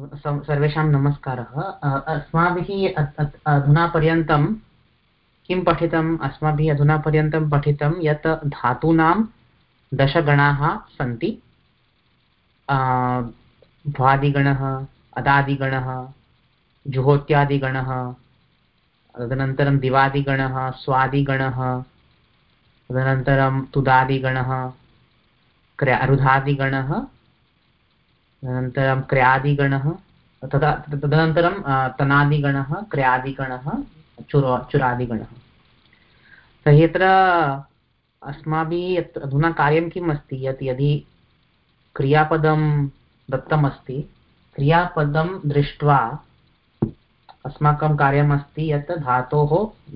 सर्वेषां नमस्कारः। अस्माभिः अधुना पर्यन्तं किं पठितम्? अस्माभिः अधुना पर्यन्तं पठितं यत् धातूनां दशगणाः सन्ति। भ्वादिगणः, अदादिगणः, जुहोत्यादिगणः, तदनन्तरं दिवादिगणः, स्वादिगणः, तदनन्तरं तुदादिगणः रुधादिगणः अनन्तरं क्र्यादिगणः, तदा तदनन्तरं तनादिगणः, क्र्यादिगणः, चुर, चुरादिगणः। तर्हि अत्र अस्माभिः यत् अधुना कार्यं किम् अस्ति, यत् यदि क्रियापदं दत्तमस्ति, क्रियापदं दृष्ट्वा अस्माकं कार्यमस्ति यत् धातोः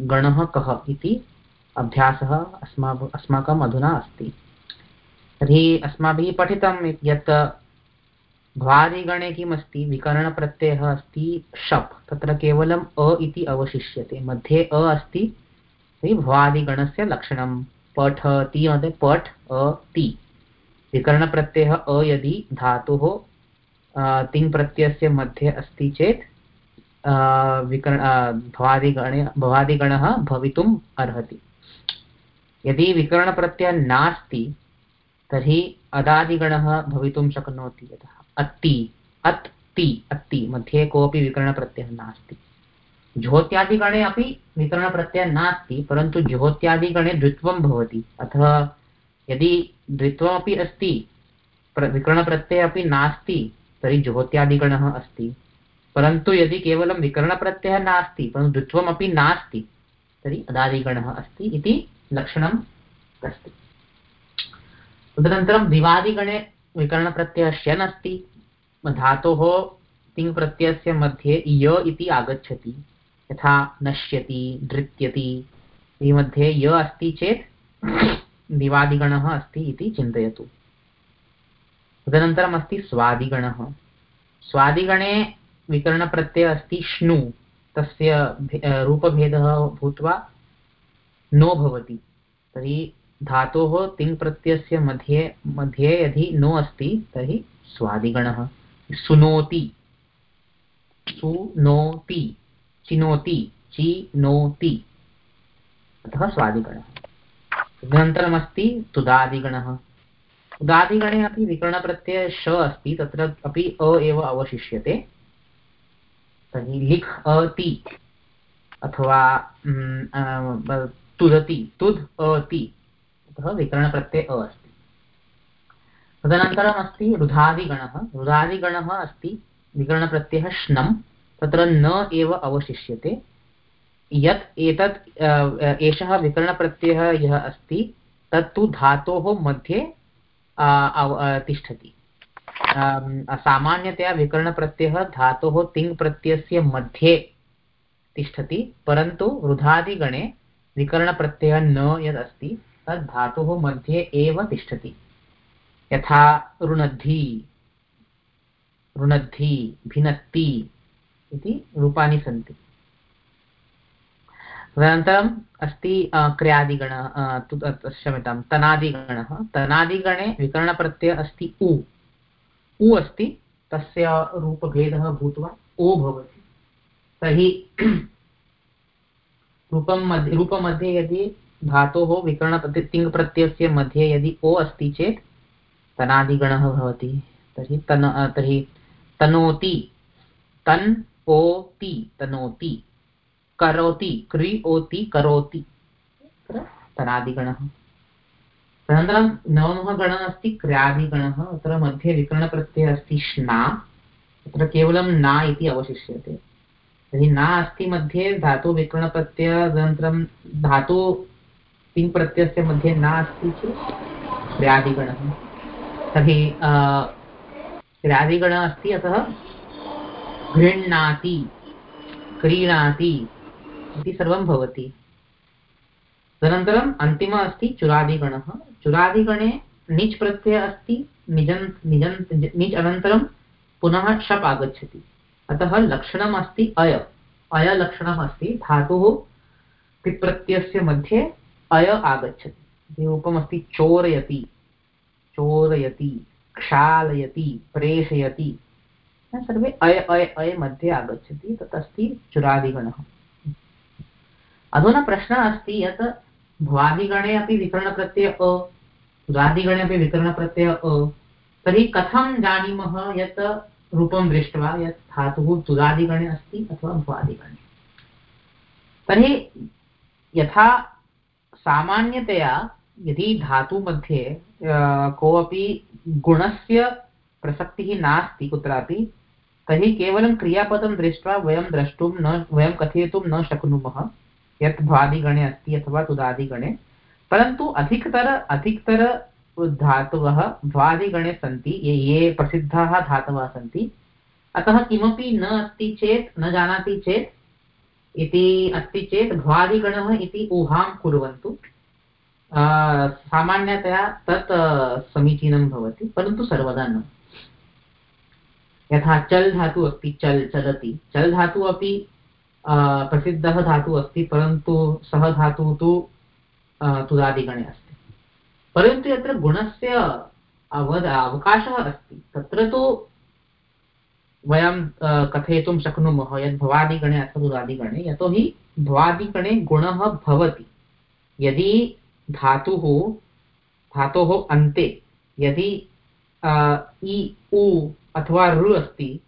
गणः कः इति अभ्यासः अस्मा अस्माकम् अधुना अस्ति। तर्हि अस्माभिः पठितं यत् भ्वादिगणे किमस्ति विकरणप्रत्ययः अस्ति, शप्। तत्र केवलम् अ इति अवशिष्यते। मध्ये अ अस्ति, तर्हि भ्वादिगणस्य लक्षणं। पठति मध्ये पठ् अ ति। विकरणप्रत्ययः अ यदि धातुः तिङ्प्रत्ययस्य मध्ये अस्ति चेत् विकरण भवादिगणे भवादिगणः भवितुम् अर्हति। यदि विकरणप्रत्ययः नास्ति, तर्हि अदादिगणः भवितुं शक्नोति यतः। अत्ति अत्ति अत्ति। मध्ये कोऽपि विकरणप्रत्ययः नास्ति। ज्योत्यादिगणे अपि विकरणप्रत्ययः नास्ति, परन्तु ज्योत्यादिगणे द्वित्वं भवति। अतः यदि द्वित्वमपि अस्ति विकरणप्रत्ययः अपि नास्ति, तर्हि ज्योत्यादिगणः अस्ति। परन्तु यदि केवलं विकरणप्रत्ययः नास्ति, परन्तु द्वित्वमपि नास्ति, तर्हि अदादिगणः अस्ति इति लक्षणम् अस्ति। तदनन्तरं दिवादिगणे विकरणप्रत्ययः श्यन् अस्ति धातोः तिङ्प्रत्ययस्य मध्ये य इति आगच्छति। यथा नश्यति धृत्यति मध्ये य अस्ति चेत् दिवादिगणः अस्ति इति चिन्तयतु। तदनन्तरम् अस्ति स्वादिगणः। स्वादिगणे विकरणप्रत्ययः अस्ति श्नु। तस्य रूपभेदः भूत्वा नो भवति। तर्हि धातोः तिङ्प्रत्ययस्य मध्ये मध्ये यदि नो अस्ति, तर्हि स्वादिगणः। सुनोति सुनोति चिनोति। चिनोति। अतः स्वादिगणः। तदनन्तरमस्ति तुदादिगणः। उदादिगणे अपि विकरणप्रत्ययः श अस्ति, तत्र अपि अ एव अवशिष्यते। तर्हि लिख् अति अथवा तुदति। तुद् अति। अतः विकरणप्रत्यय अ अस्ति। तदनन्तरम् अस्ति रुधादिगणः। रुधादिगणः अस्ति विकरणप्रत्ययः श्नं तत्र न एव अवशिष्यते। यत् एतत् एषः विकरणप्रत्ययः यः अस्ति, तत्तु धातोः मध्ये तिष्ठति। सामान्यतया विकरणप्रत्ययः धातोः तिङ्प्रत्ययस्य मध्ये तिष्ठति, परन्तु रुधादिगणे विकरणप्रत्ययः न यदस्ति तद् मध्ये एव तिष्ठति। यथा रुणद्धि रुणद्धि, भिनत्ति इति रूपाणि सन्ति। तदनन्तरम् अस्ति क्रियादिगणः क्षम्यतां तनादिगणः। तनादिगणे विकरणप्रत्ययः अस्ति उ। उ अस्ति, तस्य रूपभेदः भूत्वा ओ भवति। तर्हि रूपं मध्ये, रूपमध्ये यदि धातोः विकरणप्रति तिङ्प्रत्ययस्य मध्ये यदि ओ अस्ति चेत् तनादिगणः भवति। तन तर्हि तनोति। तन्, ओति, तनोति। करोति क्रि ओति करोति तनादिगणः। तदनन्तरं नवमः गणः अस्ति, क्र्यादिगणः। अत्र मध्ये विकरणप्रत्ययः अस्ति श्ना। तत्र केवलं ना तर्हि ना अस्ति मध्ये धातु विकरणप्रत्यय तदनन्तरं धातु तिङ् प्रत्ययस्य मध्ये नास्ति चेत् क्रियादिगणः तर्हि क्रियादिगणः अस्ति अतः गृह्णाति, क्रीणाति इति सर्वं भवति। तदनन्तरम् अस्ति चुरादिगणः। चुरादिगणे निज् प्रत्ययः अस्ति निजन् निजन् पुनः शप् आगच्छति। अतः लक्षणम् अस्ति अय। अयलक्षणम् अस्ति धातुः पिप्रत्ययस्य मध्ये अय आगच्छति। रूपमस्ति चोरयति। चोरयति, क्षालयति, प्रेषयति। सर्वे अय अय अय मध्ये आगच्छति। तत् अस्ति चुरादिगणः। अधुना प्रश्नः अस्ति यत् भ्वादिगणे अपि विकरणप्रत्यय अ, चुरादिगणे अपि विकरणप्रत्यय अ, तर्हि कथं जानीमः यत् रूपं दृष्ट्वा यत् धातुः चुरादिगणे अस्ति अथवा भ्वादिगणे? तर्हि यथा सामान्यतया यदि धातुमध्ये कोऽपि गुणस्य प्रसक्तिः नास्ति कुत्रापि, तर्हि केवलं क्रियापदं दृष्ट्वा वयं द्रष्टुं न, वयं कथयितुं न शक्नुमः, यत् भ्वादिगणे अस्ति अथवा तुदादिगणे, परन्तु अधिकतर अधिकतर धातवः भ्वादिगणे सन्ति, ये ये प्रसिद्धाः धातवः सन्ति, अतः किमपि न अस्ति चेत्, न जानाति चेत् इति अस्ति चेत् भ्वादिगणः इति ऊहां कुर्वन्तु। सामान्यतया तत् समीचीनं भवति, परन्तु सर्वदा न। यथा चल् धातु अस्ति, चल्, चलति। चल् धातु अपि प्रसिद्धः धातुः अस्ति, परन्तु सः धातुः तु तुदादिगणे अस्ति। परन्तु यत्र गुणस्य अवध, अवकाशः अस्ति, तत्र तु वयं कथयितुं शक्नुमः, यद् भवादिगणे अथवा तुदादिगणे यतोहि भवादिगणे गुणः भवति। यदि धातुः, धातोः अन्ते, यदि इ, उ अथवा ऋ अस्ति,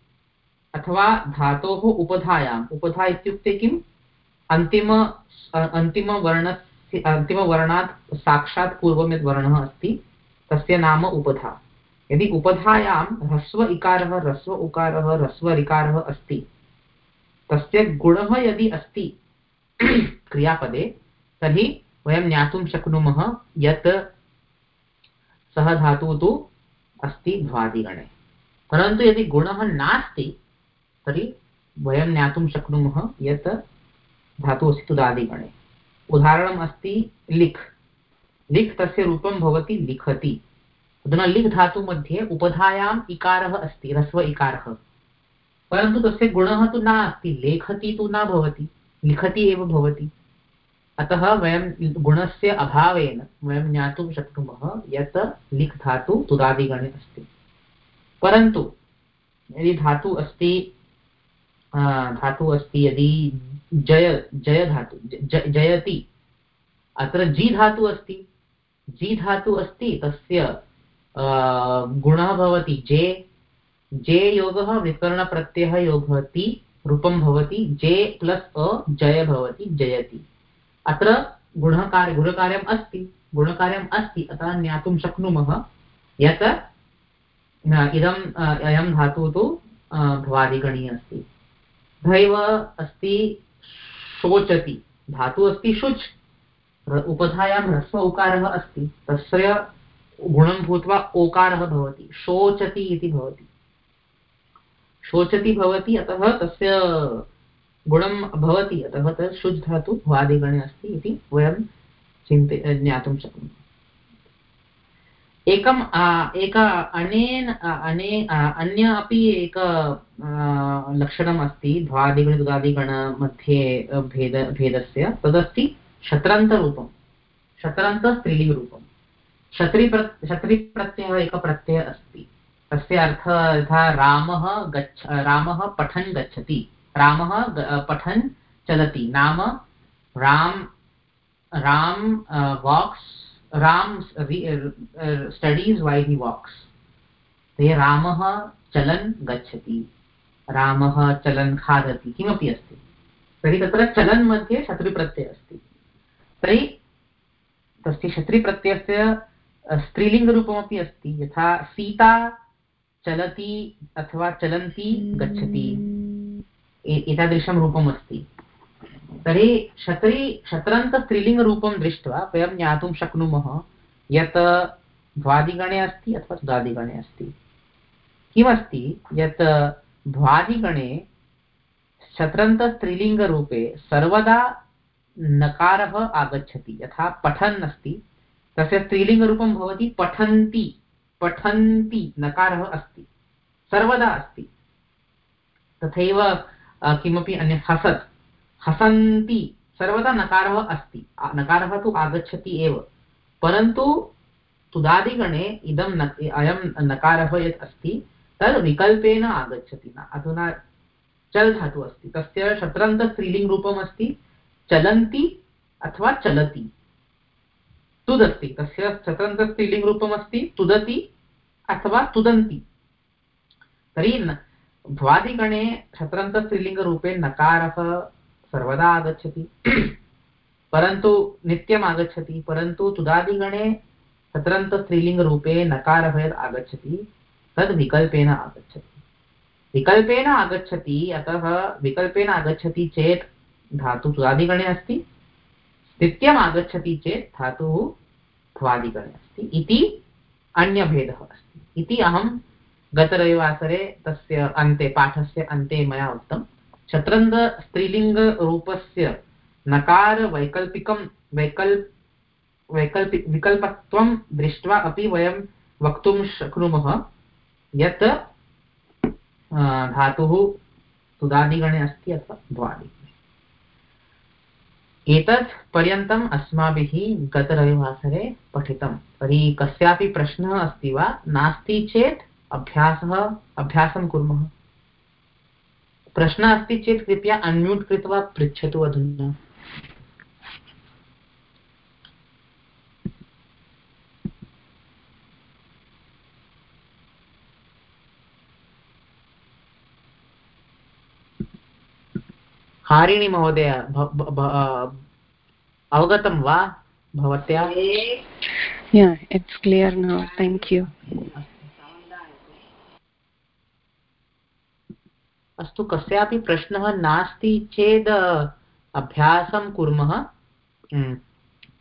अथवा धातोः उपधायाम्, उपधा इत्युक्ते किम्? अन्तिम अन्तिमवर्णस्य, अन्तिमवर्णात् साक्षात् पूर्वं यद् वर्णः अस्ति, तस्य नाम उपधा। यदि उपधायां ह्रस्व इकारः, ह्रस्व उकारः, ह्रस्व ऋकारः अस्ति, तस्य गुणः यदि अस्ति क्रियापदे, तर्हि वयं ज्ञातुं शक्नुमः यत् सः धातुः तु अस्ति भ्वादिगणे परन्तु यदि गुणः नास्ति, तर्हि वयं ज्ञातुं शक्नुमः यत् धातुः अस्ति तुदादिगणे उदाहरणम् अस्ति लिख्। लिख् तस्य रूपं भवति लिखति। अधुना लिख् धातुमध्ये उपधायाम् इकारः अस्ति, ह्रस्व इकारः। परन्तु तस्य गुणः तु नास्ति, लेखति तु न भवति, लिखति एव भवति। अतः वयं गुणस्य अभावेन वयं ज्ञातुं शक्नुमः यत् लिख् धातु तुदादिगणे अस्ति। परन्तु यदि धातु अस्ति धातु अस्ति यदि जय जय धातु जयति, अत्र जी धातु अस्ति, जी धातु अस्ति, तस्य गुणः भवति, जे जे योगः विकरणप्रत्ययः यो भवति रूपं भवति, जे प्लस् अ, जय भवति, जयति। अत्र गुणकार्य, गुणकार्यम् अस्ति गुणकार्यम् अस्ति, अतः ज्ञातुं शक्नुमः। यत् इदम् अयं धातुः तु भ्वादिगणी अस्ति। तथैव अस्ति शोचति, धातुः अस्ति शुच् उपधायां ह्रस्व उकारः अस्ति, तस्य गुणं भूत्वा ओकारः भवति, शोचति इति भवति। शोचति भवति, अतः तस्य गुणं भवति, अतः तत् शुच् धातु भ्वादिगणे अस्ति इति वयं चिन्त्य ज्ञातुं शक्नुमः। एकम् एक अनेन अने अन्य अपि एक लक्षणम् अस्ति ध्वादिगणदुदादिगणमध्ये भेद, भेदस्य, तदस्ति शत्रन्तरूपं शत्रन्तस्त्रीलिङ्गरूपं शत्रिप्र शत्रिप्रत्ययः एकः प्रत्ययः अस्ति। तस्य अर्थः यथा रामः गच्छ रामः पठन् गच्छति। रामः पठन् चलति। नाम Ram Ram walks uh, studies while he walks. ते रामः चलन् गच्छति। रामः चलन् खादति। किमपि अस्ति। तर्हि तत्र चलन् मध्ये शत्रुप्रत्ययः अस्ति। तर्हि तस्य शत्रुप्रत्ययस्य स्त्रीलिङ्गरूपमपि अस्ति। यथा सीता चलति अथवा चलन्ति गच्छति। एतादृशं रूपम् अस्ति तर्हि शत्री शत्रन्तस्त्रीलिङ्गरूपं दृष्ट्वा वयं ज्ञातुं शक्नुमः यत् भ्वादिगणे अस्ति अथवा द्वादिगणे अस्ति। किमस्ति? यत् भ्वादिगणे शत्रन्तस्त्रीलिङ्गरूपे सर्वदा नकारः आगच्छति। यथा पठन् अस्ति तस्य स्त्रीलिङ्गरूपं भवति पठन्ति पठन्ति, नकारः अस्ति, सर्वदा अस्ति। तथैव किमपि अन्य हसत्, हसन्ति, सर्वदा नकारः अस्ति नकारः तु आगच्छति एव, परन्तु तुदादिगणे इदं न, अयं नकारः यत् अस्ति, तद् विकल्पेन आगच्छति अधुना चल् धातुः अस्ति, तस्य शत्रन्तस्त्रीलिङ्ग्रूपम् अस्ति चलन्ति अथवा चलति। तुद् अस्ति तस्य शत्रन्तस्त्रीलिङ्ग्रूपम् अस्ति तुदति अथवा तुदन्ति। तर्हि भ्वादिगणे शत्रन्तस्त्रीलिङ्गरूपे नकारः सर्वदा आगच्छति, परन्तु नित्यम् आगच्छति, परन्तु तुदादिगणे शत्रन्तस्त्रीलिङ्गरूपे नकारः यद् आगच्छति, तद् विकल्पेन आगच्छति। विकल्पेन आगच्छति, अतः विकल्पेन आगच्छति चेत् धातु तुदादिगणे अस्ति नित्यम् आगच्छति चेत् धातुः भ्वादिगणे अस्ति इति अन्यभेदः अस्ति। इति अहं गतरविवासरे तस्य अन्ते, पाठस्य अन्ते मया उक्तं। शत्रन्द स्त्रीलिङ्गरूपस्य नकारवैकल्पिकं वैकल् वैकल्पि, विकल्पत्वं दृष्ट्वा अपि वयं वक्तुं शक्नुमः। यत् धातुः सुदादिगणे अस्ति अथवा द्वादिगणे एतत् पर्यन्तम् अस्माभिः गतरविवासरे पठितं। तर्हि कस्यापि प्रश्नः अस्ति वा? नास्ति चेत् अभ्यासः, अभ्यासं कुर्मः। प्रश्नः अस्ति चेत् कृपया अन्म्यूट् कृत्वा पृच्छतु अधुना। हारिणी महोदय अवगतं वा भवत्या? It's clear now thank you अस्तु कस्यापि प्रश्नः नास्ति चेद् अभ्यासं कुर्मः।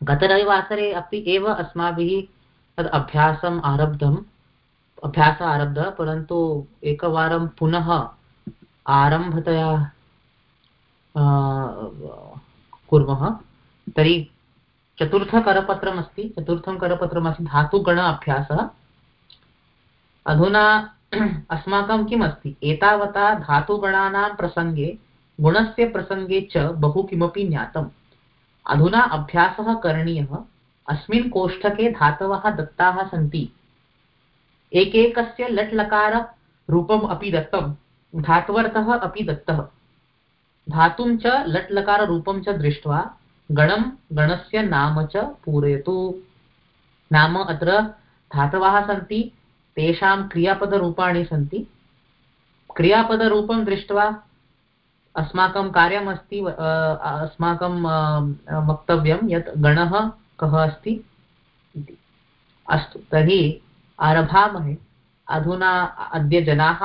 गतरविवासरे अपि एव अस्माभिः तद् अभ्यासम् आरब्धम् अभ्यासः आरब्धः परन्तु एकवारं पुनः आरम्भतया कुर्मः। तर्हि चतुर्थकरपत्रमस्ति चतुर्थं करपत्रमस्ति धातुगण अभ्यासः अधुना अस्माकं किम् अस्ति एतावता धातुगणानां प्रसङ्गे, गुणस्य प्रसङ्गे च बहु किमपि ज्ञातम्। अधुना अभ्यासः करणीयः। अस्मिन् कोष्ठके धातवः दत्ताः सन्ति। एकैकस्य लट् लकाररूपम् अपि दत्तं धात्वर्थः अपि दत्तः। धातुं च लट्लकाररूपं च दृष्ट्वा गणं गणस्य नाम च पूरयतु. नाम अत्र धातवः सन्ति तेषां क्रियापदरूपाणि सन्ति. क्रियापदरूपं दृष्ट्वा अस्माकं कार्यमस्ति अस्माकं वक्तव्यं यत् गणः कः अस्ति इति। अस्तु तर्हि आरभामहे अधुना अद्य जनाः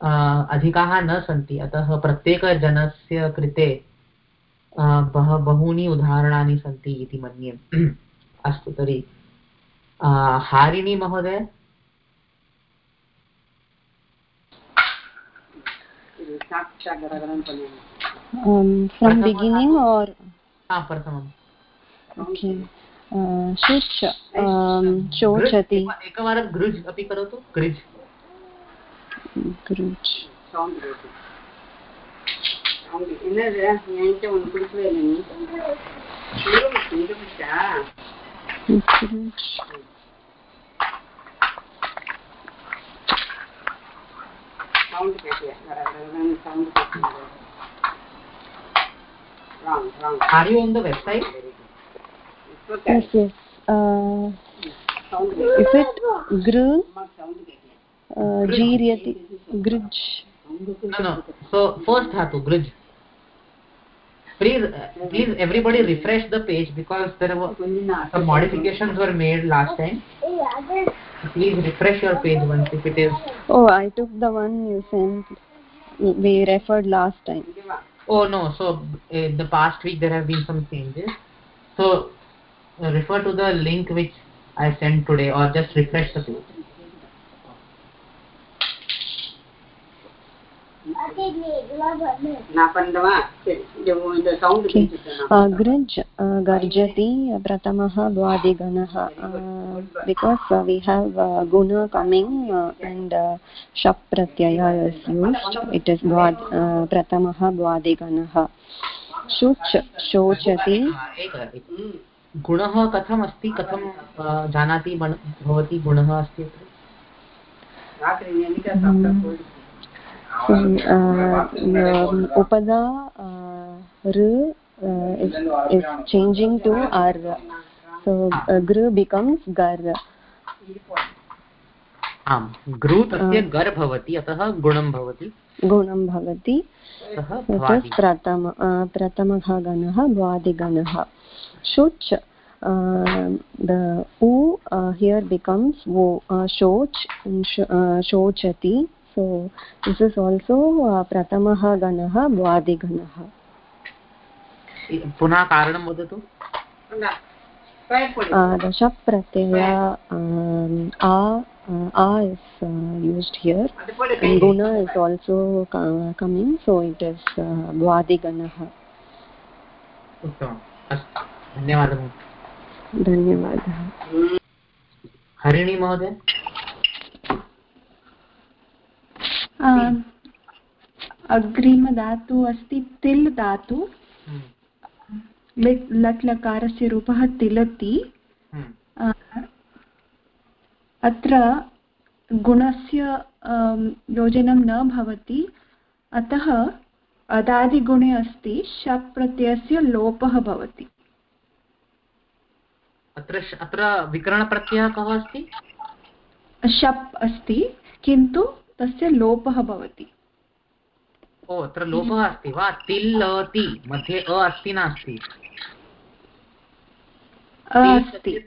अधिकाः न सन्ति अतः प्रत्येकजनस्य कृते बह बहूनि उदाहरणानि सन्ति इति मन्ये अस्तु तर्हि हारिणी महोदय Um, from beginning or? Ah, prasamam. Okay. शुच् शोचति एकवारं गृज् अपि करोतु गृज् Grinch. என்னது என்கிட்ட ஒன்று கொடுக்கவே இல்லை நீ கண்டுபிடிச்சா சவுண்ட் கேட்டியா சவுண்ட் கேட்டியா wrong wrong Are you on the website? Yes, yes. Uh, is it gru? जीर्यति गृज् so first dhatu grij please please everybody refresh the page because there were some modifications were made last time. Please refresh your page once if it is. Oh i took the one you sent. We referred last time. Oh no. So in the past week there have been some changes. So refer to the link which i sent today or just refresh the page. ग्रज गर्जति प्रथमः द्वादिगणः because we have गुण coming and शप् प्रत्यय is used it is द्वा प्रथमः द्वादिगणः। शुच् शोचति। गुणः कथमस्ति कथं जानाति भवति गुणः अस्ति? Upada uh, r uh, is, is changing to r. So uh, gr becomes gar. आम् गृ तस्य गर् भवति अतः गुणं भवति गुणं भवति प्रथम अ, गणः भ्वादिगणः शुच् the u uh, here becomes wo uh, shoch sh- uh, shochati so this is also प्रथमः गणः द्वादिगणः पुनः कारणं वदतु। दशप्रत्यय आस्ड् हियर् गुण is also coming so it is द्वादिगणः धन्यवादः। हरिणी महोदय। अग्रिमधातु अस्ति तिल् धातु लिट् लट् लकारस्य रूपः तिलति। आ, अत्र गुणस्य योजनं न भवति। अतः अदादिगुणे अस्ति शप् प्रत्ययस्य लोपः भवति। अत्र अत्र विकरणप्रत्ययः कः अस्ति? शप् अस्ति किन्तु तस्य लोपः भवति। ओ अत्र लोपः अस्ति वा? तिल्लति। मध्ये अ अस्ति नास्ति।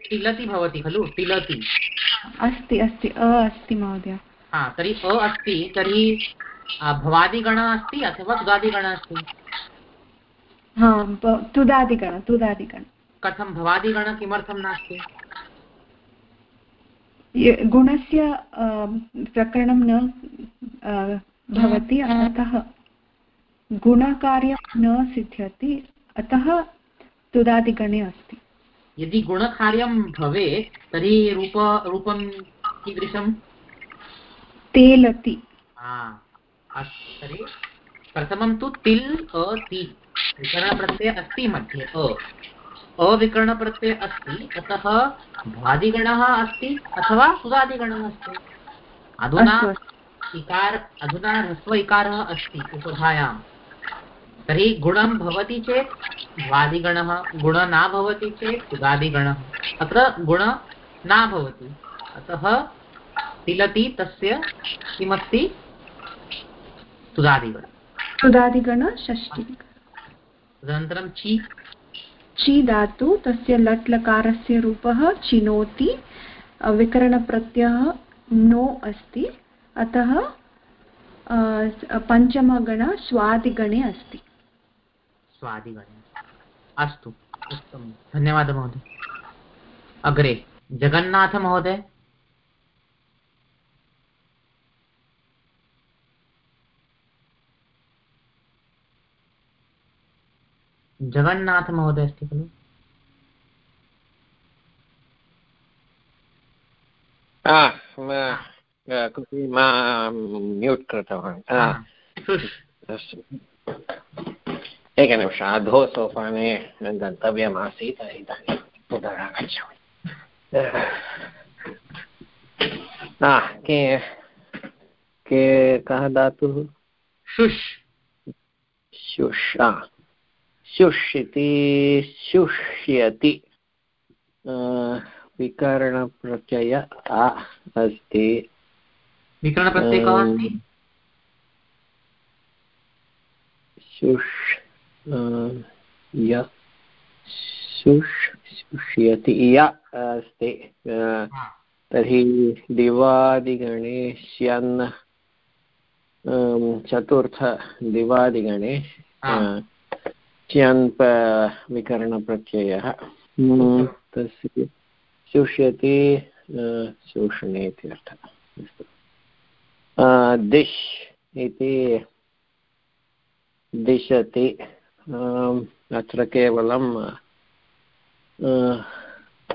तिलति भवति खलु? तिलति। अस्ति अस्ति। अ अस्ति महोदय। हा तर्हि अ अस्ति तर्हि भवादिगणः अस्ति अथवा तुदादिगणः अस्ति? हा तुदादिगण तुदादिगण। कथं? भवादिगणः किमर्थं नास्ति? गुणस्य प्रकरणं न भवति अतः गुणकार्यं न सिद्ध्यति अतः तुदादिगणे अस्ति। यदि गुणकार्यं भवेत् तर्हि रूप रूपं कीदृशं? तेलति। तर्हि प्रथमं तु तिल् अ ति। विकरणप्रत्ययः अस्ति मध्ये अ। अविकरणप्रत्ययः अस्ति अतः भ्वादिगणः अस्ति अथवा सुदादिगणः अस्ति। अधुना। इकार अधुना ह्रस्व इकारः अस्ति उपधायां। तर्हि गुणं भवति चेत् भ्वादिगणः गुण न भवति चेत् सुदादिगणः अत्र गुण न भवति। अतः तिलति तस्य किमस्ति? सुदादिगण तुदादिगण षष्टि तदनन्तरं ची चि धातु तस्य लट् लकारस्य रूपः चिनोति विकरणप्रत्ययः नो अस्ति, अतः पञ्चमगण स्वादिगणे अस्ति। स्वादिगणे। अस्तु, उत्तमं। धन्यवादः महोदय। अग्रे, जगन्नाथमहोदय। जगन्नाथमहोदय अस्ति खलु? म- अ, म्यूट् कृतवान्। हा, एकनिमिष अधो सोपाने गन्तव्यमासीत् इदानीं पुनरागच्छामि। हा के के कः धातुः? शुष्। शुष् शुष्यति अ, विकरणप्रत्यय आ अस्ति। विकरणप्रत्ययः कः अस्ति? य शुष्यति। य अस्ति। तर्हि दिवादिगणे स्यन् चतुर्थ दिवादिगणे स्यन् विकरणप्रत्ययः। हम्म, तस्य शुष्यति शोषणे इत्यर्थः अस्तु। अ, दिश् इति दिशति। अत्र केवलं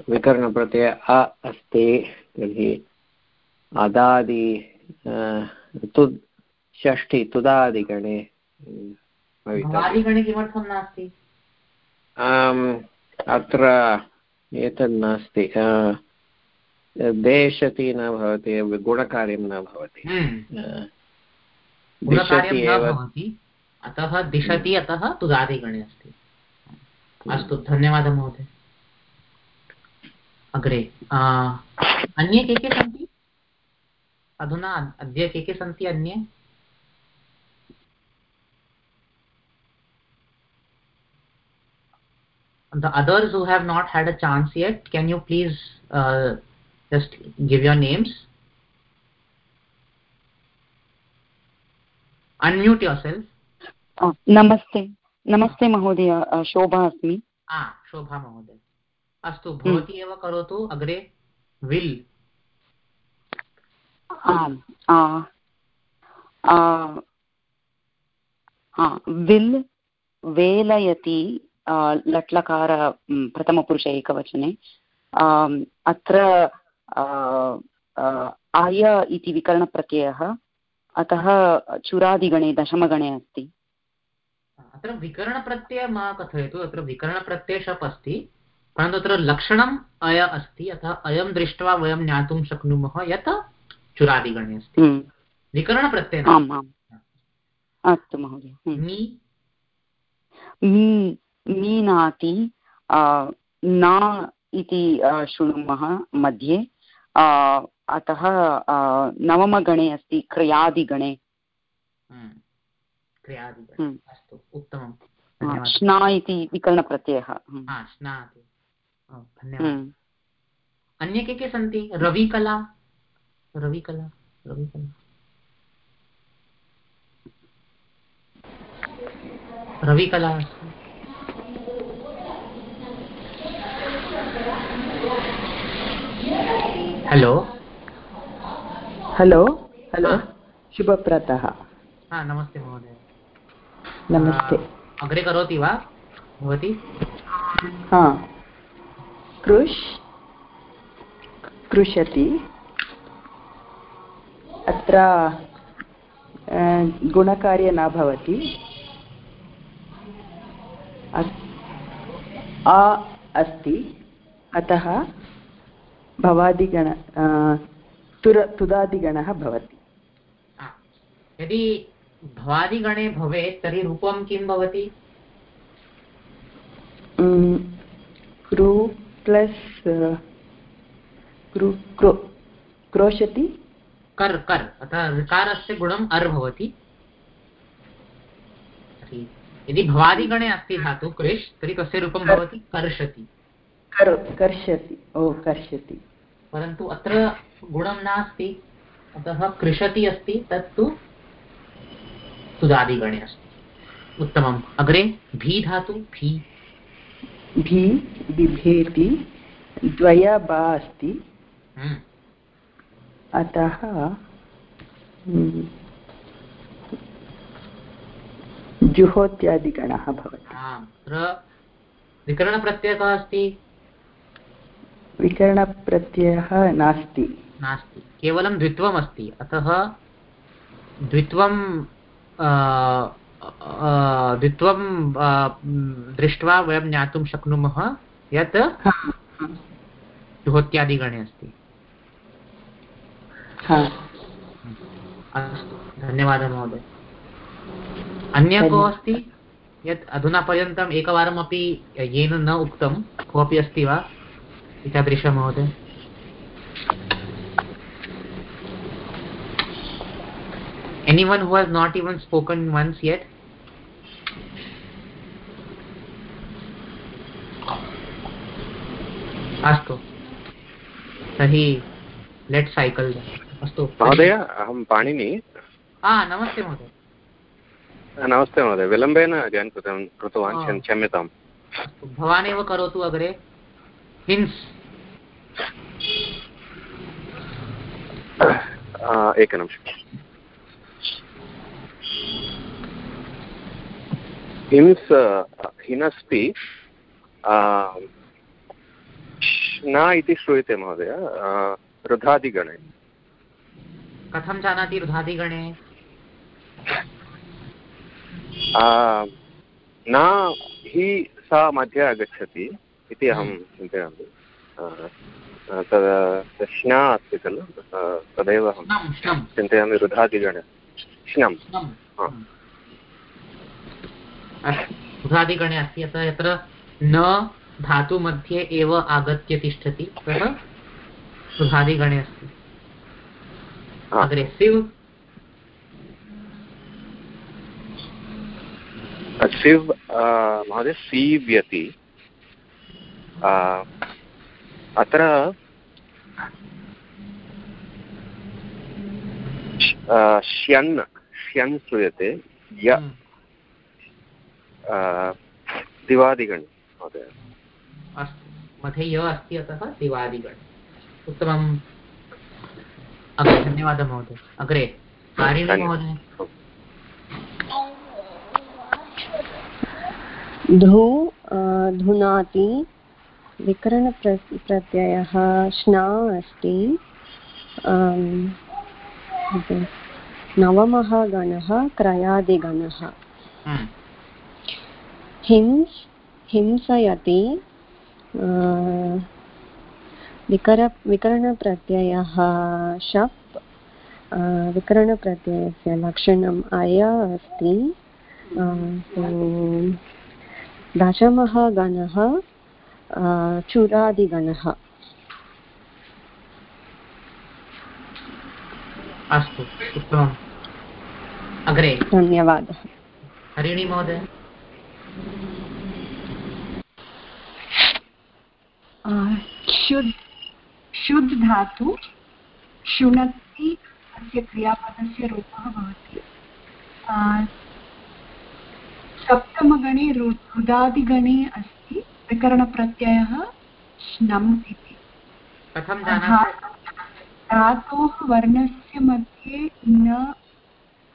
विकरणप्रत्यय अ अस्ति। तर्हि अदादि तुद् षष्ठि तुदादिगणे किमर्थं नास्ति? अत्र एतत् नास्ति। देशति न भवति गुणकार्यं न भवति। हम्म। न भवति अतः दिशति अतः तुदादिगणे अस्ति। अस्तु धन्यवादः महोदय। अग्रे अन्ये के के सन्ति? अधुना अद्य के के सन्ति अन्ये? the others who have not had a chance yet can you please uh, just give your names unmute yourself नमस्ते नमस्ते महोदय शोभा अस्मि शोभा महोदय अस्तु भवती एव करोतु अग्रे विल् आम् विल् वेलयति लट्लकार प्रथमपुरुष एकवचने। अत्र आय इति विकरणप्रत्ययः अतः चुरादिगणे दशमगणे अस्ति। अत्र विकरणप्रत्यय मा कथयतु अत्र विकरणप्रत्यय शप् अस्ति परन्तु अत्र लक्षणम् अय अस्ति अतः अयं दृष्ट्वा वयं ज्ञातुं शक्नुमः यत् चुरादिगणे अस्ति। हम्म। विकरणप्रत्ययः। अस्तु महोदय। हम्म। मी। मीनाति न इति शृणुमः मध्ये। अतः नवमगणे अस्ति क्रयादिगणे। हम्म। क्रियादिगणे। अस्तु उत्तमं। श्ना इति विकरणप्रत्ययः अन्ये के के सन्ति? रविकला? रविकला? रविकला? रविकला अस्ति। हलो हलो हलो शुभप्रातः हा नमस्ते महोदय नमस्ते अग्रे करोति वा भवती हा कृष् कृषति अत्र गुणकार्य न भवति आ अस्ति अतः भवादिगण तुर तुदादिगणः भवति। यदि भवादिगणे भवेत् तर्हि रूपं किं भवति? क्रू प्लस् क्रू क्रो क्रोशति? कर् कर्। अतः ऋकारस्य गुणम् अर् भवति। यदि भवादिगणे अस्ति धातु कृष् तर्हि तस्य रूपं भवति कर्षति। कर्षति ओ कर्षति। परन्तु अत्र गुणं नास्ति अतः कृषति अस्ति तत्तु अस्ति। उत्तमम्। अग्रे भी धातु भी। भी बिभेति द्वया बा अस्ति। हम्म। अतः हम्म, जुहोत्यादिगणः भवति। विकरणप्रत्ययः अस्ति? विकरणप्रत्ययः नास्ति। नास्ति। केवलं द्वित्वम् अस्ति अतः द्वित्वं द्वित्वं दृष्ट्वा वयं ज्ञातुं शक्नुमः यत् जुहोत्यादिगणे अस्ति। अस्तु। धन्यवादः महोदय। अन्य को अस्ति? यत् अधुना पर्यन्तम् एकवारमपि येन न उक्तं कोऽपि अस्ति वा? एतादृशः महोदय anyone who has not even spoken once yet? अस्तु तर्हि लेट् सैकल् अस्तु महोदय अहं पाणिनि हा नमस्ते महोदय नमस्ते महोदय विलम्बेन जायिन् कृतवान् क्षम्यताम् भवान् एव करोतु अग्रे हिन्स् एकनिमिषम् हिंस् हिनस्ति न इति श्रूयते महोदय रुधादिगणे। कथं जानाति रुधादिगणे? न हि सा मध्ये आगच्छति इति अहं चिन्तयामि। तद् श्ना अस्ति खलु? तदेव अहं चिन्तयामि रुधादिगणे श्नम् रुधादिगणे अस्ति अतः यत्र न धातुमध्ये एव आगत्य तिष्ठति सः रुधादिगणे अस्ति। अग्रे सिव्। सिव् महोदय सीव्यति। अत्र श्यन् श्यन् श्रूयते य। दिवादिगण महोदय। अस्तु। मध्ये य अस्ति अतः दिवादिगण। उत्तमम्। अग्रे धन्यवादः महोदय। अग्रे कारिणी महोदय। धू धुनाति विकरणप्र प्रत्ययः श्ना अस्ति नवमः गणः क्रयादिगणः हम्म। हिंस् हिंसयति विकर विकरणप्रत्ययः शप् विकरणप्रत्ययस्य लक्षणम् अय अस्ति। दशमः गणः चूरादिगणः अस्तु उत्तमम् अग्रे धन्यवादः हरिणी महोदय शुद् शुद् धातु शुनक्ति अस्य क्रियापदस्य रूपः भवति सप्तमगणे रुदादिगणे अस्ति विकरणप्रत्ययः श्नम् इति। धातोः वर्णस्य मध्ये न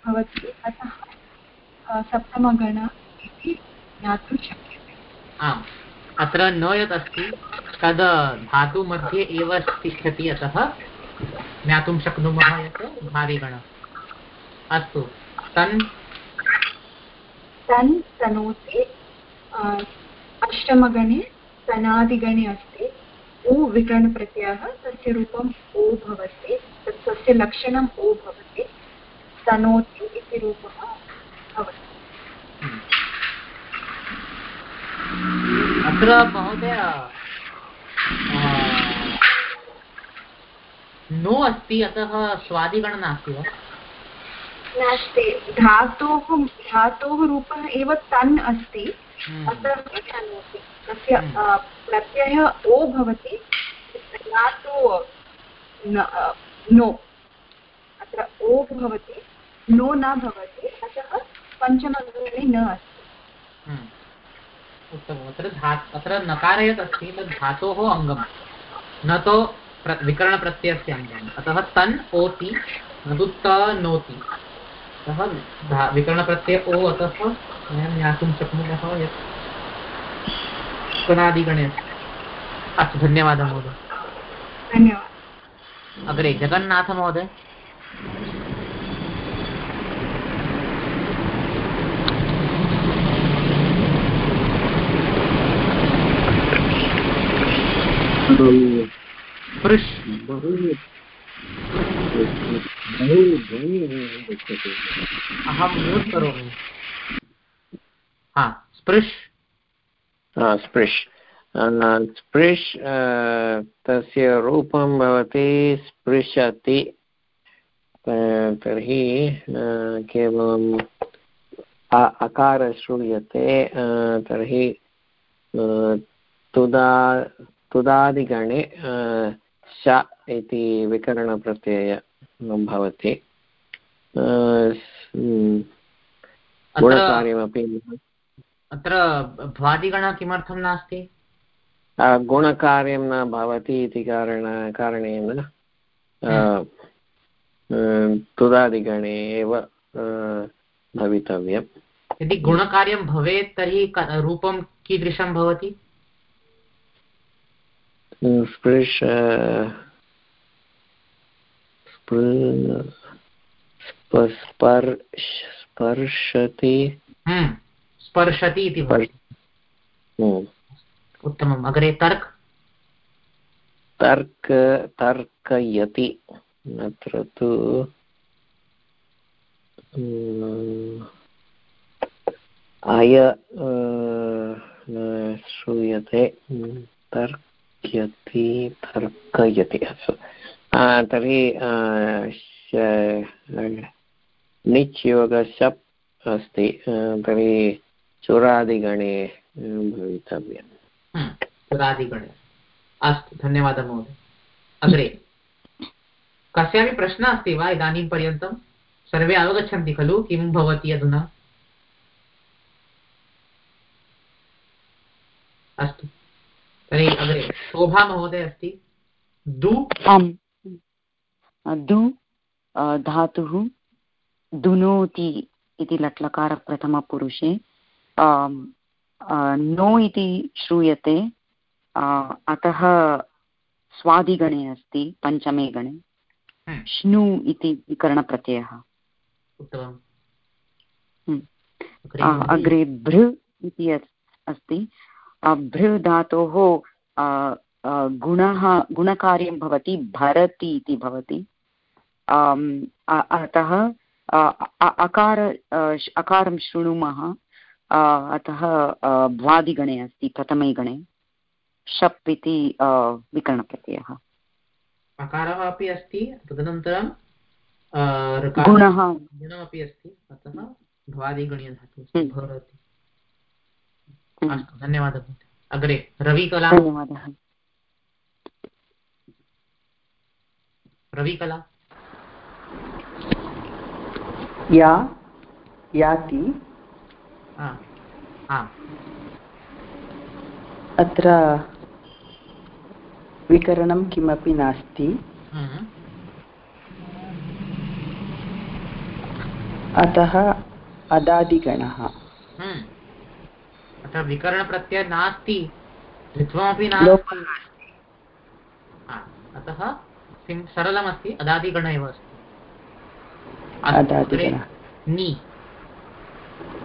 भवति अतः सप्तमगण इति ज्ञातुं शक्यते। आम्। अत्र न यत् अस्ति तद् धातुमध्ये एव तिष्ठति अतः ज्ञातुं शक्नुमः यत् भारिगण अस्तु। तन्? तन् तनोति अष्टमगणे तनादिगणे अस्ति। उ विकरणप्रत्ययः, तस्य रूपम् ओ भवति, तत् तस्य लक्षणम् ओ भवति, तनोति इति रूपः भवति। अत्र महोदय नो अस्ति, अतः स्वादिगण नास्ति वा? नास्ति। धातोः धातोः रूपः एव तन् अस्ति। हम्म। अतः तस्य हम्म। प्रत्ययः ओ भवति। धातु नो अत्र ओ भवति नो न भवति। अतः पञ्चमगणे न अस्ति। हम्म। उत्तमम्। अत्र धा अत्र नकार यत् अस्ति तद् धातोः अङ्गं न तु विकरणप्रत्ययस्य अङ्गम्। अतः तन् ओति न तु त नोति। अतः विकरणप्रत्यय ओ अतः वयं ज्ञातुं शक्नुमः यत् स्वनादिगणे अस्तु धन्यवादः महोदय। धन्यवादः। अग्रे जगन्नाथमहोदय। पृष् अहं म्यूट् करोमि। हा, स्पृश्। स्पृश्। स्पृश् तस्य रूपं भवति स्पृशति। तर्हि केवलम् अकार श्रूयते। तर्हि तुदा, तुदादिगणे श इति विकरणप्रत्यय। भवति। गुणकार्यमपि अत्र भ्वादिगणः किमर्थं नास्ति? गुणकार्यं न भवति इति कारण कारणेन तुदादिगणे एव भवितव्यम्। यदि गुणकार्यं भवेत् तर्हि रूपं कीदृशं भवति? स्पृश स्पर्शति। हम्म, स्पर्शति इति हम्म। उत्तमम्। अग्रे तर्क। तर्क तर्कयति। अत्र तु आय श्रूयते। तर्क्यति तर्कयति। अस्तु। तर्हि निच् योगशप् अस्ति तर्हि चुरादिगणे भवितव्यम्। हम्म, चुरादिगणे। अस्तु धन्यवादः महोदय। अग्रे कस्यापि प्रश्नः अस्ति वा इदानीं पर्यन्तं? सर्वे अवगच्छन्ति खलु किं भवति अधुना? अस्तु। तर्हि अग्रे शोभा महोदय अस्ति। दु आम्। दु धातुः दुनोति इति लट्लकारप्रथमपुरुषे। नो इति श्रूयते। अतः स्वादिगणे अस्ति पञ्चमे गणे। हम्म। श्नु इति विकरणप्रत्ययः। हम्म। अग्रे भृ इति अस्ति। भृ धातोः गुणः गुणकार्यं भवति भरति इति भवति। अतः अकार अकारं शृणुमः अतः भ्वादिगणे अस्ति प्रथमे गणे शप् इति विकरणप्रत्ययः। अकारः अपि अस्ति तदनन्तरं गुणः गुणमपि अस्ति अतः भवादिगणीयधातुः हम्म। भवति। हम्म। अस्तु धन्यवादः अग्रे रविकला। धन्यवादः। रविकला। या याति। अत्र विकरणं किमपि नास्ति। हम्म। अतः अदादिगणः। हम्म। अत्र विकरणप्रत्ययः नास्ति द्वित्वमपि नास्ति। अतः सरलमस्ति अदादिगण एव अस्ति।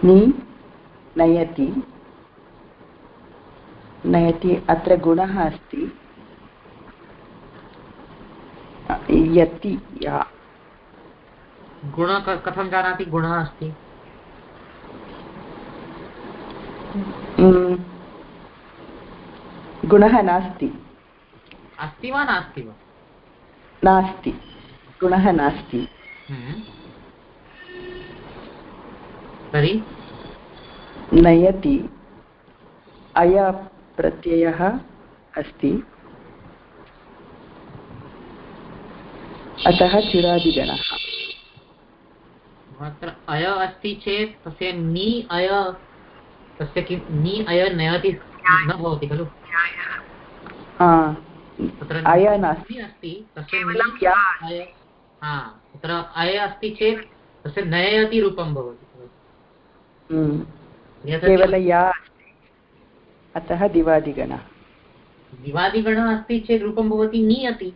नि। नयति। नयति अत्र गुणः अस्ति। यति या। गुण कथं जानाति? गुणः अस्ति। गुणः नास्ति। अस्ति वा नास्ति वा? नास्ति। गुणः नास्ति। तर्हि? नयति अय प्रत्ययः अस्ति। अतः चिरादिगणः। अत्र अय अस्ति चेत् तस्य नि अय तस्य किं नि अय नयति न भवति खलु? तत्र अय नास्ति। अस्ति तस्य तत्र अय अस्ति चेत् तस्य नयति रूपं भवति। केवल या अतः दिवादिगणः दिवादिगणः अस्ति चेत् रूपं भवति नियति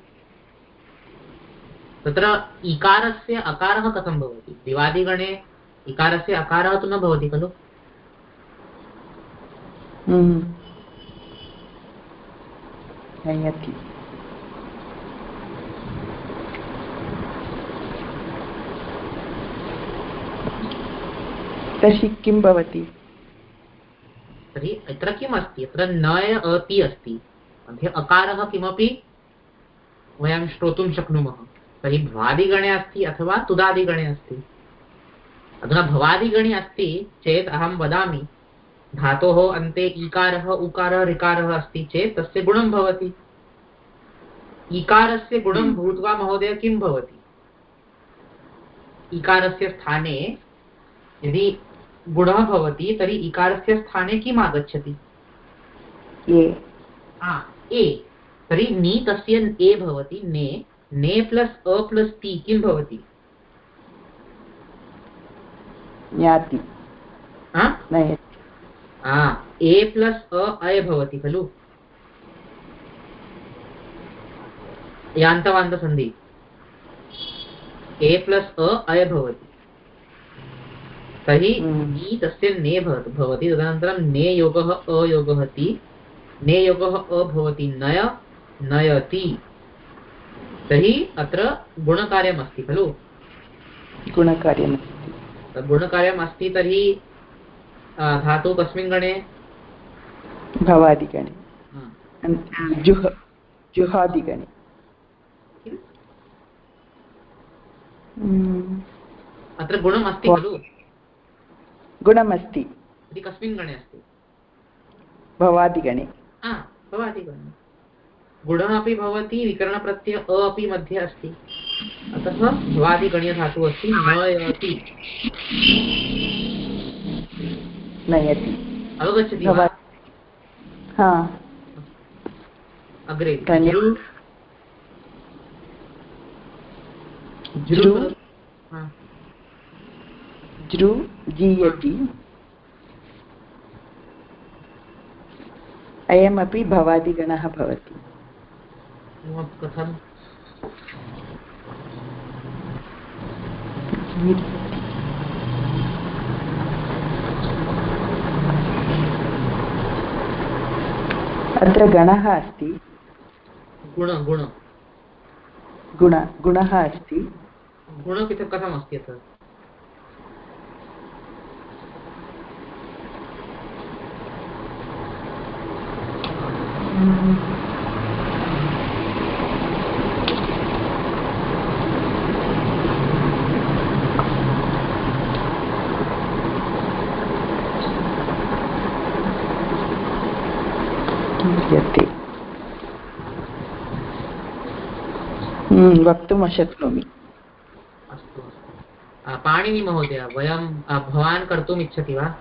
तत्र इकारस्य अकारः कथं भवति दिवादिगणे इकारस्य अकारः तु न भवति खलु नयति तर्हि किं भवति? तर्हि अत्र किम् अस्ति अत्र नय अपि अस्ति। मध्ये अकारः किमपि वयं श्रोतुं शक्नुमः। तर्हि भवादिगणे अस्ति अथवा तुदादिगणे अस्ति। अधुना भवादिगणे अस्ति चेत् अहं वदामि धातोः अन्ते ईकारः उकारः ऋकारः अस्ति चेत् तस्य गुणं भवति। ईकारस्य गुणं हम्म। भूत्वा महोदय किं भवति? इकारस्य स्थाने यदि गुणः भवति तर्हि इकारस्य स्थाने किम् आगच्छति? ए। तर्हि नि तस्य ए भवति ने। ने प्लस् अ प्लस् ति किं भवति? ज्ञाति। ए। प्लस् अ अय भवति खलु? यान्तवान्तसन्धि। ए प्लस् अ अय भवति। तर्हि नि तस्य ने भवति तदनन्तरं ने योगः अयोगः ति। ने योगः अ भवति नय नयति। तर्हि अत्र गुणकार्यमस्ति खलु। गुणकार्यमस्ति। तर्हि धातु कस्मिन् गणे? भवादिगणे। जुह जुहादिगणे। हम्म, अत्र गुणम् अस्ति खलु। गुणमस्ति। कस्मिन् गणे अस्ति? भवादिगणे गणे। अपि भवति विकरणप्रत्यय अ अपि मध्ये अस्ति। अतः भवादिगणीयधातुः अस्ति नयति नयति। अवगच्छति वा? हा। अग्रे। जृ जीयति। अयमपि भवादिगणः भवति। कथं अत्र गणः अस्ति। गुण गुण। गुण गुणः अस्ति। गुण किथ कथमस्ति अत्र? यते। हम्म, वक्तुम् अशक्नोमि। अस्तु अस्तु। पाणिनि महोदय वयं भवान् कर्तुम् इच्छति वा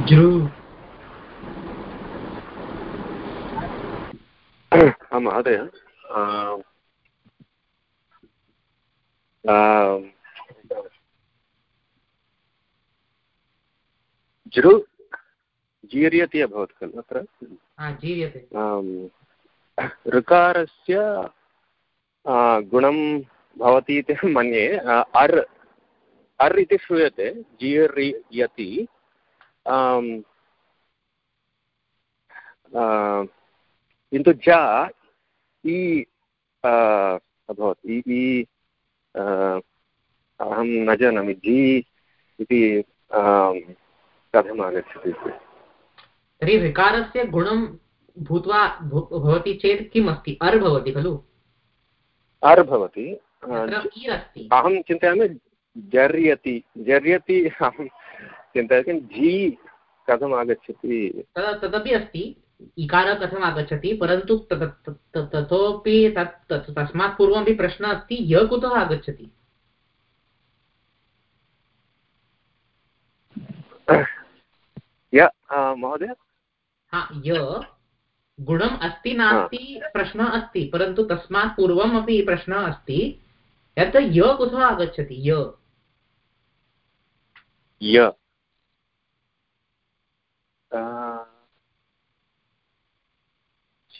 जृ आं महोदय जृ जीर्यति अभवत् खलु अत्र? ऋकारस्य गुणं भवति इति मन्ये अर् अर् इति श्रूयते जीर्यति किन्तु ज इ अभवत् इ इ अहं न जानामि जि इति कथम् आगच्छति इति। तर्हि ऋकारस्य गुणं भूत्वा भवति चेत् किम् अस्ति अर् भवति खलु? अर् भवति अहं चिन्तयामि जर्यति जर्यति अहं चिन्तयामि जी कथम् आगच्छति? तद तदपि अस्ति। इकारः कथम् आगच्छति परन्तु तत् तत्- तत्- ततोपि तत् तत्- तस्मात् पूर्वमपि प्रश्नः अस्ति य कुतः आगच्छति? महोदय? हा य गुणम् अस्ति नास्ति प्रश्नः अस्ति परन्तु तस्मात् पूर्वमपि प्रश्नः अस्ति यत् य कुतः आगच्छति? य।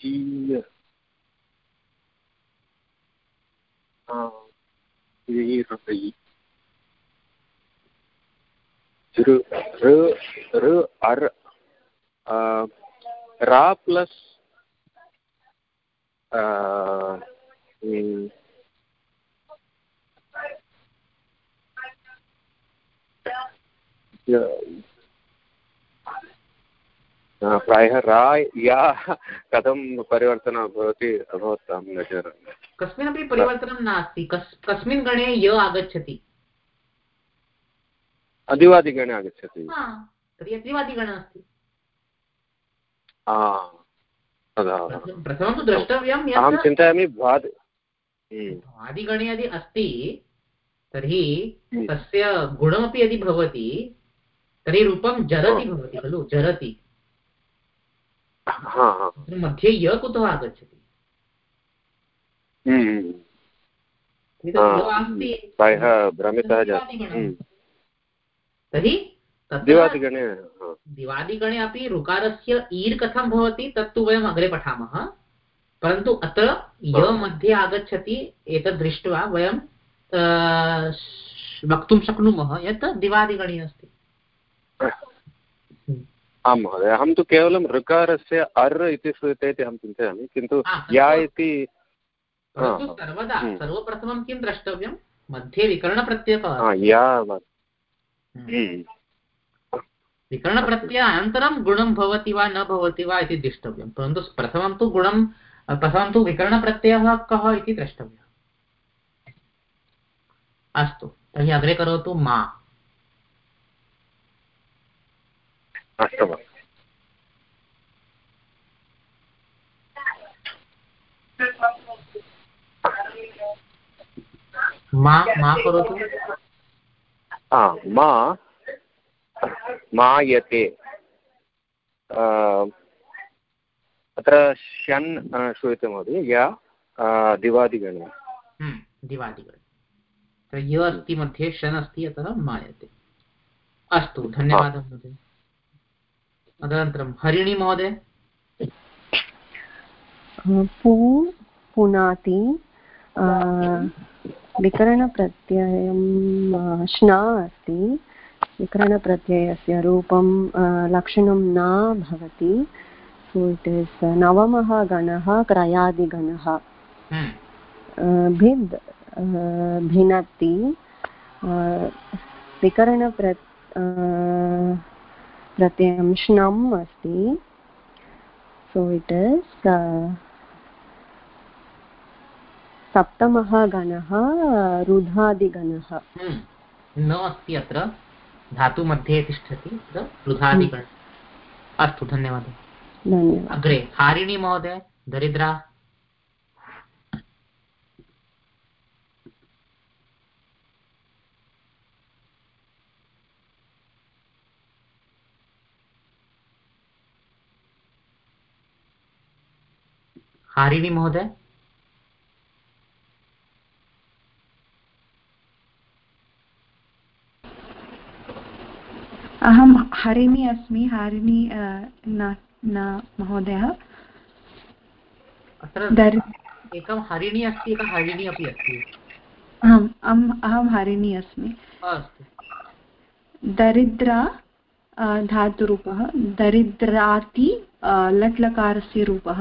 य आ, जी आ, इ- ऋ ऋ ऋ अर् आ, रा प्लस् प्रायः रा या कथं परिवर्तनं भवति? अभवत् अहं न जानामि। कस्मिन्नपि परिवर्तनं नास्ति। कस् कस्मिन् गणे य आगच्छति। अधिवादिगणे आगच्छति। तर्हि अतिवादिगणः अस्ति। प्रथम- तु द्रष्टव्यं अहं चिन्तयामि भ्वाद् हम्म, आदिगणे यदि अस्ति तर्हि हम्म। तस्य गुणमपि यदि भवति तर्हि रूपं जरति भवति खलु जरति। मध्ये य कुतः आगच्छति। हम्म, हम्म। तत् हा, अस्ति प्रायः भ्रमितः। हम्म, तर्हि दिवादिगणे हा, दिवादिगणे अपि ऋकारस्य ईर् कथं भवति तत्तु वयम् अग्रे पठामः। परन्तु अत्र य मध्ये आगच्छति एतत् दृष्ट्वा वयं वक्तुं शक्नुमः यत् दिवादिगणे अस्ति। आं महोदय अहं तु केवलं ऋकारस्य अर् इति श्रूयते इति अहं चिन्तयामि किन्तु या इति सर्वदा हम्म। सर्वप्रथमं किं द्रष्टव्यं? मध्ये विकरणप्रत्ययः या हम्म। विकरणप्रत्यय अनन्तरं गुणं भवति वा न भवति वा इति द्रष्टव्यं परन्तु प्रथमं तु गुणं प्रथमं तु विकरणप्रत्ययः कः इति द्रष्टव्यम् अस्तु तर्हि अग्रे करोतु मा। अस्तु महोदय मा मा करोतु? मा मायते। अत्र शन् श्रूयते महोदय या दिवादिगणे। हम्म, दिवादिगणे। य अस्ति मध्ये शन् अस्ति अतः मायते। अस्तु धन्यवादः महोदय। तदनन्तरं हरिणी महोदय। पू पुनाति विकरणप्रत्ययं श्ना अस्ति। विकरणप्रत्ययस्य रूपं लक्षणं न भवति। सो इट् इस् नवमः गणः क्रयादिगणः। हम्म, भिद् भिनत्ति अ, विकरणप्र प्रत्ययं श्नम् अस्ति। सो इट् इस् सप्तमः गणः रुधादिगणः। हम्म, न अस्ति अत्र। धातुमध्ये तिष्ठति अत्र रुधादिगण। अस्तु धन्यवादः। धन्यवादः। अग्रे हारिणी महोदय दरिद्रा। हारिणी महोदय? अहं हरिणी अस्मि हारिणी न न महोदयः। अत्र एकं हरिणी अस्ति एकं हरिणी अपि अस्ति। अहम् अहम् अहं हरिणी अस्मि। दरिद्रा धातुरूपः दरिद्राति लट्लकारस्य रूपः।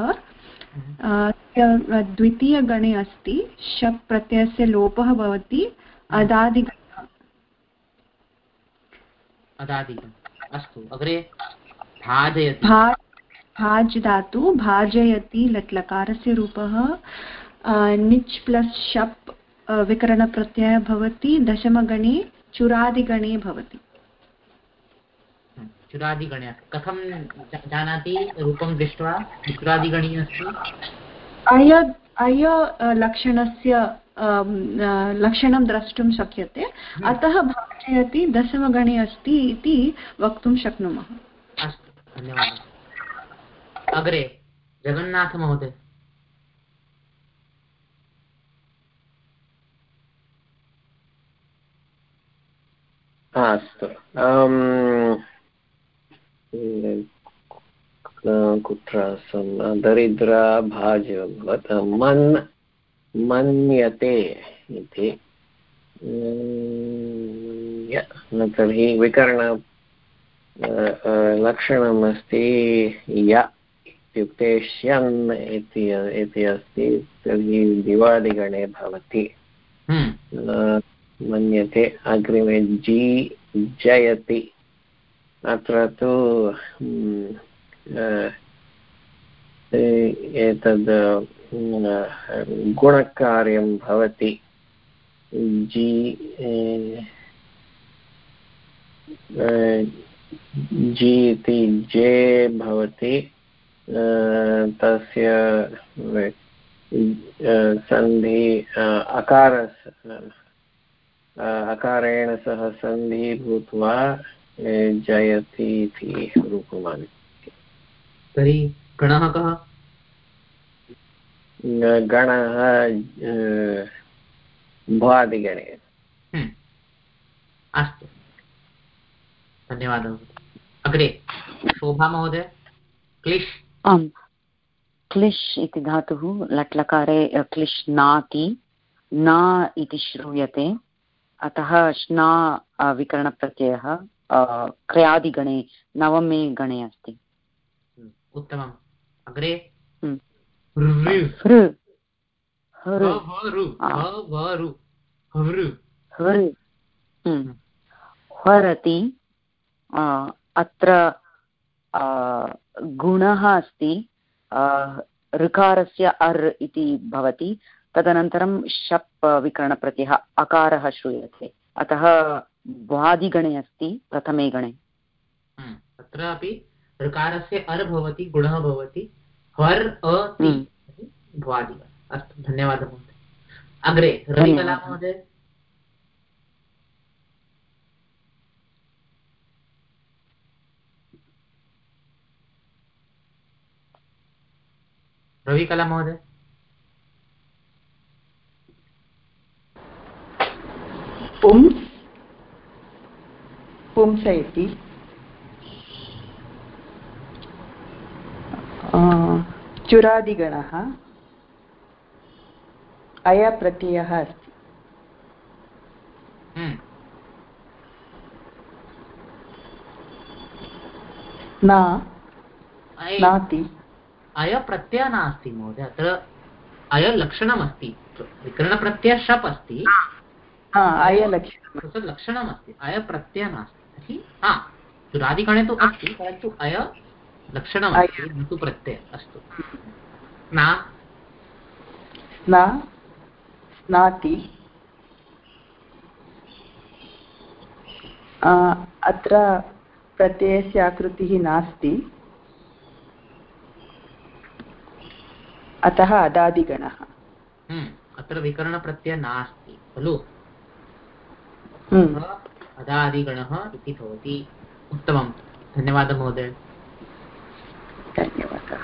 द्वितीयगणे अस्ति शप् प्रत्ययस्य लोपः भवति अदादिगणः। अदादिगम् अस्तु अग्रे भाजयति। भाज् धातु भाजयति लट्लकारस्य रूपः। निच् प्लस् शप् विकरणप्रत्ययः भवति दशमगणे चुरादिगणे भवति। चुरादिगणे कथं जानाति? रूपं दृष्ट्वा चुरादिगणी अस्ति? अय अय लक्षणस्य लक्षणं द्रष्टुं शक्यते। अतः भाजयति दशमगणे अस्ति इति वक्तुं शक्नुमः। अस्तु धन्यवादः। अग्रे जगन्नाथमहोदय। अस्तु। कुत्र आसम् दरिद्रा भाजवत् मन् मन्यते इति। तर्हि विकरण लक्षणम् अस्ति य इत्युक्ते श्यन् इति इति अस्ति तर्हि दिवादिगणे भवति। हम्म, मन्यते अग्रिमे जी जयति। अत्र तु हम्म, एतद् हम्म, गुणकार्यं भवति। जी जी इति जे भवति तस्य सन्धि अकार अकारेण सह सन्धि भूत्वा जयति इति रूपम् तर्हि गणः कः? गणः भ्वादिगणे। हम्म, अस्तु। धन्यवादः। अग्रे शोभा महोदय क्लिश्। आम्। क्लिश् इति धातुः लट्लकारे क्लिश् नाति। न इति श्रूयते। अतः श्ना विकरणप्रत्ययः। क्रयादिगणे नवमे गणे अस्ति उत्तमम् अग्रे। हरति अत्र गुणः अस्ति ऋकारस्य अर् इति भवति तदनन्तरं शप् विकरणप्रत्ययः अकारः श्रूयते अतः भ्वादिगणे अस्ति प्रथमे गणे। हम्म, अत्रापि ऋकारस्य अर् भवति गुणः भवति हर् अ हम्म। अस्तु धन्यवादः महोदय। अग्रे रविकला। महोदय। रविकला महोदय। पुंस् पुंस इति आ, चुरादिगणः अयप्रत्ययः अस्ति न नाति अयप्रत्ययः नास्ति महोदय अत्र अयलक्षणमस्ति विकरणप्रत्ययः शप् अस्ति हा लक्षणमस्ति अयप्रत्ययः नास्ति तर्हि हा चुरादिगणे तु अस्ति परन्तु अय लक्षणमस्ति न तु प्रत्ययः अस्तु। न? न? नाति? अत्र प्रत्ययस्य आकृतिः नास्ति। अतः अदादिगणः। हम्म, अत्र विकरणप्रत्ययः नास्ति खलु? हम्म, अदादिगणः इति भवति उत्तमं। धन्यवादः महोदय। धन्यवादः।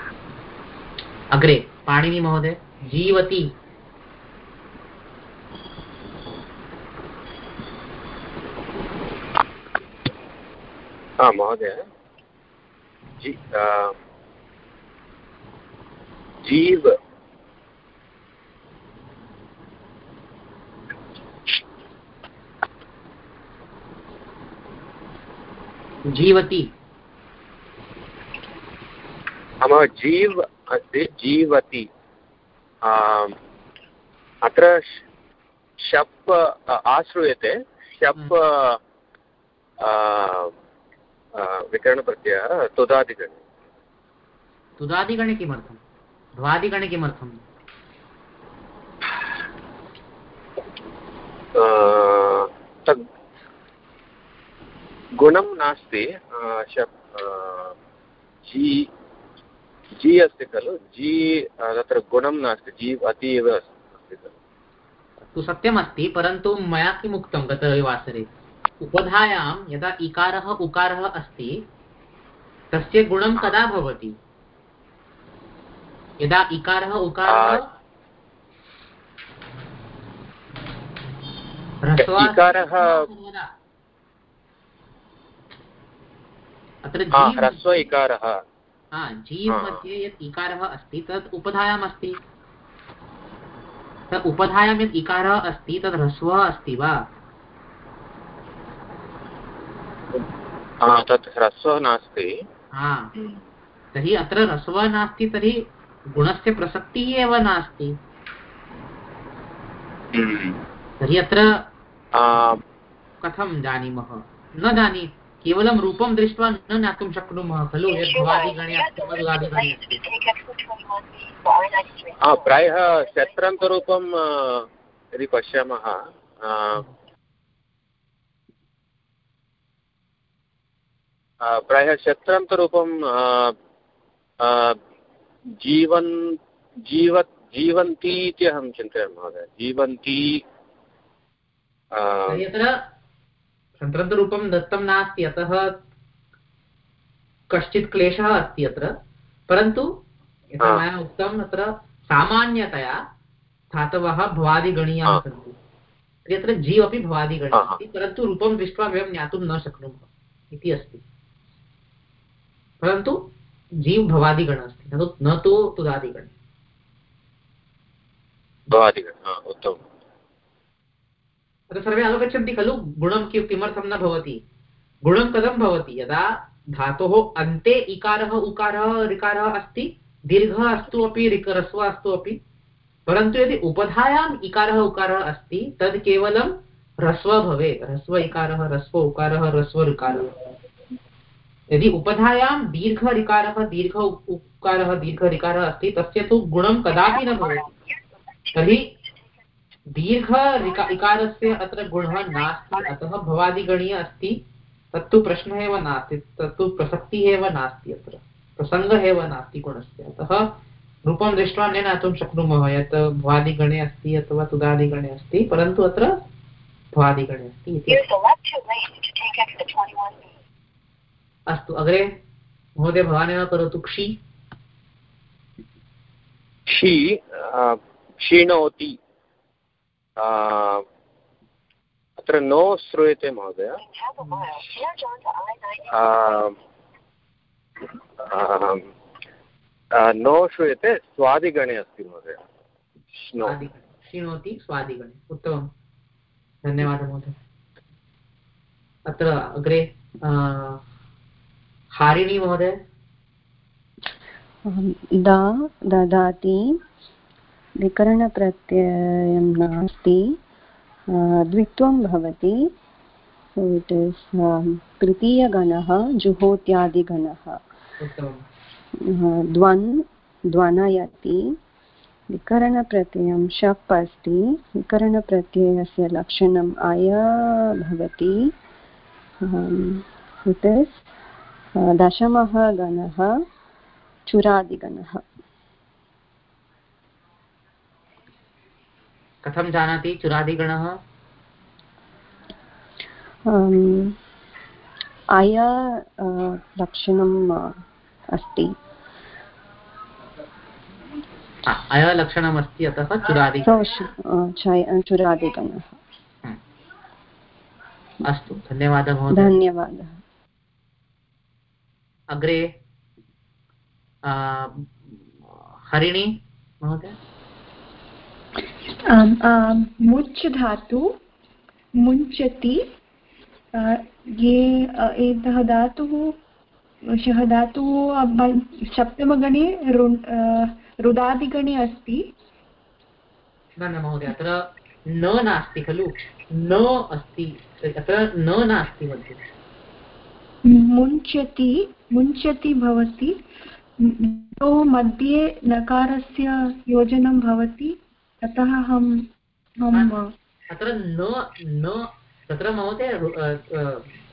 अग्रे पाणिनि महोदय जीवति। हा महोदय। जी आ, जीव जीवति। मम जीव अस्ति जीवति। अत्र शप् आश्रूयते। शप् आ, विकरणप्रत्ययः तुदादिगणे। तुदादिगणे किमर्थं? ध्वादिगणे किमर्थम् तद् गुणं नास्ति जी जी अस्ति खलु जी तत्र गुणं नास्ति जी अति एव अस्ति खलु तु सत्यमस्ति परन्तु मया किम् उक्तं गतवासरे उपधायां यदा इकारः उकारः अस्ति तस्य गुणं कदा भवति यदा इकारः उकारः ह्रस्वा इकारः सर्वदा। अत्र जीव् ह्रस्व इकारः। हा जीव्। मध्ये यत् इकारः अस्ति तत् उपधायाम् अस्ति। तत् उपधायां यत् इकारः अस्ति तत् ह्रस्वः अस्ति वा? तत् ह्रस्वः नास्ति। तर्हि अत्र ह्रस्वः नास्ति तर्हि गुणस्य प्रसक्तिः एव नास्ति। हम्म। तर्हि अत्र कथं जानीमः? न जानी केवलं रूपं दृष्ट्वा न ज्ञातुं शक्नुमः खलु? प्रायः शत्रान्तरूपं यदि पश्यामः प्रायः शत्रान्तरूपं जीवन् जीव जीवन्ति इति अहं चिन्तयामि महोदय। जीवन्ति तर्हि अत्र सन्त्रन्तरूपं दत्तं नास्ति अतः कश्चित् क्लेशः अस्ति अत्र परन्तु यथा। मया उक्तम् अत्र सामान्यतया धातवः भवादिगणीयाः। सन्ति तर्हि अत्र जीव् अपि भवादिगणे हा। अस्ति परन्तु रूपं दृष्ट्वा वयं ज्ञातुं न शक्नुमः इति अस्ति परन्तु जीव् भवादिगण अस्ति न तु तु तुदादिगणे भवादिगण उत्तमम् अत्र सर्वे अवगच्छन्ति खलु? गुणं कि किमर्थं न भवति? गुणं कथं भवति? यदा धातोः अन्ते इकारः, उकारः, ऋकारः अस्ति, दीर्घः अस्तु अपि ऋक ह्रस्वः अस्तु अपि, परन्तु यदि उपधायाम् इकारः, उकारः अस्ति, तद् केवलं ह्रस्व भवेत्। ह्रस्व इकारः, ह्रस्व उकारः, ह्रस्व ऋकारः। यदि उपधायां दीर्घ ऋकारः, दीर्घ उकारः, दीर्घ ऋकारः अस्ति, तस्य तु गुणं कदापि न भवति। तर्हि दीर्घ इकारस्य अत्र गुणः नास्ति, अतः भवादिगणीय अस्ति। तत्तु प्रश्नः एव नास्ति, तत्तु प्रसक्तिः एव नास्ति अत्र। प्रसङ्गः एव नास्ति गुणस्य। अतः रूपं दृष्ट्वा न ज्ञातुं शक्नुमः, यत् भवादिगणे अस्ति अथवा तुदादिगणे अस्ति, परन्तु अत्र भवादिगणे अस्ति अस्तु, अग्रे। महोदय, भवानेव करोतु क्षि। क्षि क्षीणोति। अत्र नो श्रूयते महोदय। नो श्रूयते स्वादिगणे अस्ति महोदय। शृणोति स्वादिगणे। उत्तमं। धन्यवादः महोदय। अत्र अग्रे हारिणी महोदय। दा ददाति। विकरणप्रत्ययं नास्ति द्वित्वं भवति। It is तृतीयगणः जुहोत्यादिगणः। द्वन् द्वनयति। विकरणप्रत्ययं शप् अस्ति। विकरणप्रत्ययस्य लक्षणम् अय भवति। इट् इस् दशमः गणः चुरादिगणः। कथं जानाति चुरादिगणः? अय लक्षणम् अस्ति। अयलक्षणमस्ति अतः चुरादि चुरादिगणः। अस्तु धन्यवादः महोदय। धन्यवादः। अग्रे हरिणी महोदय? मुच् धातु मुञ्चति ये एतः धातुः शः धातुः सप्तमगणे रुदादिगणे अस्ति। न न महोदय अत्र न नास्ति खलु न अस्ति अत्र न नास्ति मध्ये। मुञ्चति मुञ्चति भवति मध्ये नकारस्य योजनं भवति। अतः अहं अत्र न न तत्र महोदय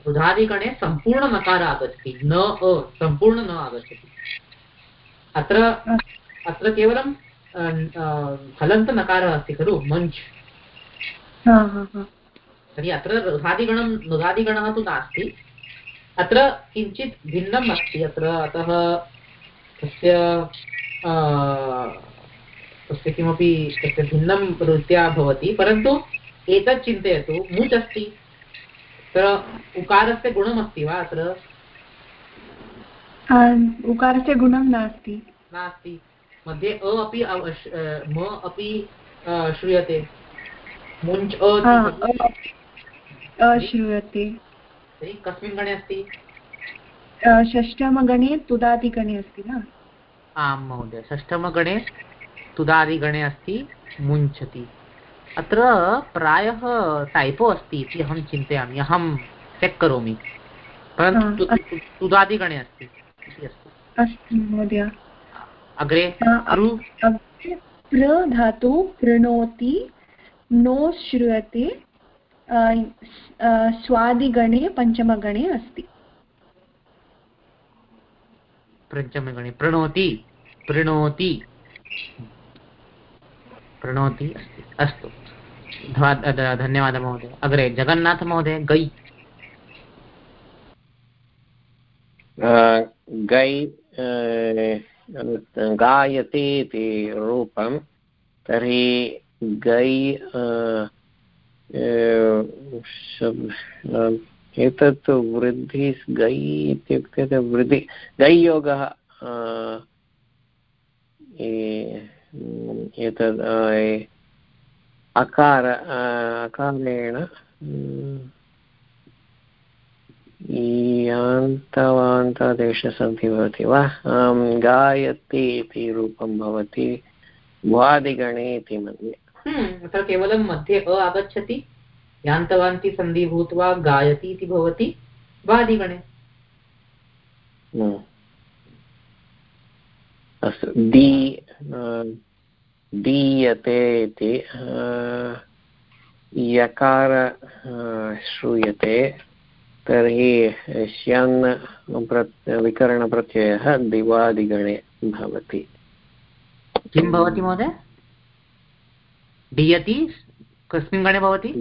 रुधादिगणे सम्पूर्णनकार आगच्छति। न अ सम्पूर्ण न आगच्छति। अत्र अत्र केवलं हलन्तनकारः अस्ति खलु मञ्च्। तर्हि अत्र रुधादिगणं रुधादिगणः तु नास्ति। अत्र किञ्चित् भिन्नम् अस्ति। अत्र अतः तस्य तस्य किमपि तस्य भिन्नं रीत्या भवति परन्तु एतत् चिन्तयतु मुच् अस्ति तत्र उकारस्य गुणमस्ति वा? अत्र उकारस्य गुणं नास्ति। नास्ति। मध्ये अ अपि म अपि श्रूयते। मुञ्च् श्रूयते। तर्हि कस्मिन् गणे अस्ति? षष्ठमगणे तुदादिगणे अस्ति न? आं महोदय। षष्ठमगणे तुदादिगणे अस्ति मुञ्चति। अत्र प्रायः टैपो अस्ति इति अहं चिन्तयामि। अहं चेक् करोमि। परन्तु तुदादिगणे अस्ति महोदय। अग्रे प्र धातु नो श्रूयते स्वादिगणे पञ्चमगणे अस्ति। पञ्चमगणे प्रणोति। प्रणोति। प्रणोति अस्ति। अस्तु। धन्यवादः महोदय। अग्रे जगन्नाथमहोदय गै। गै गायति इति रूपं, तर्हि गै एतत् वृद्धि, गै इत्युक्ते वृद्धि, गैयोगः एतद् अकार अकारेण यान्तवान्तदेशसन्धिः भवति वा गायति इति रूपं भवति वादिगणे इति मन्ये अत्र केवलं मध्ये अ आगच्छति यान्तवान्ति सन्धि भूत्वा गायति इति भवति वादिगणे अस्तु। दी दीयते इति यकार श्रूयते तर्हि श्यन् विकरणप्रत्ययः दिवादिगणे भवति। किं भवति महोदय? दीयति कस्मिन् गणे भवति?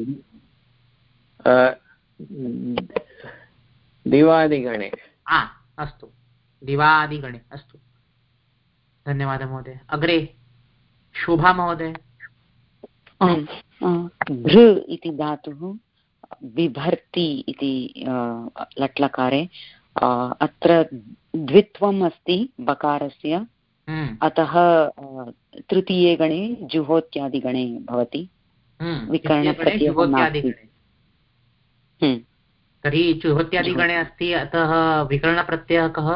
दिवादिगणे। अस्तु। दिवादिगणे अस्तु। धन्यवादः महोदय अग्रे शोभा महोदय भृ इति धातुः बिभर्ति इति लट्लकारे अत्र द्वित्वम् अस्ति बकारस्य हम्म। अतः तृतीये गणे जुहोत्यादिगणे भवति हम्म। विकरणप्रत्ययः हम्म। तर्हि जुहोत्यादिगणे अस्ति अतः विकरणप्रत्ययः कः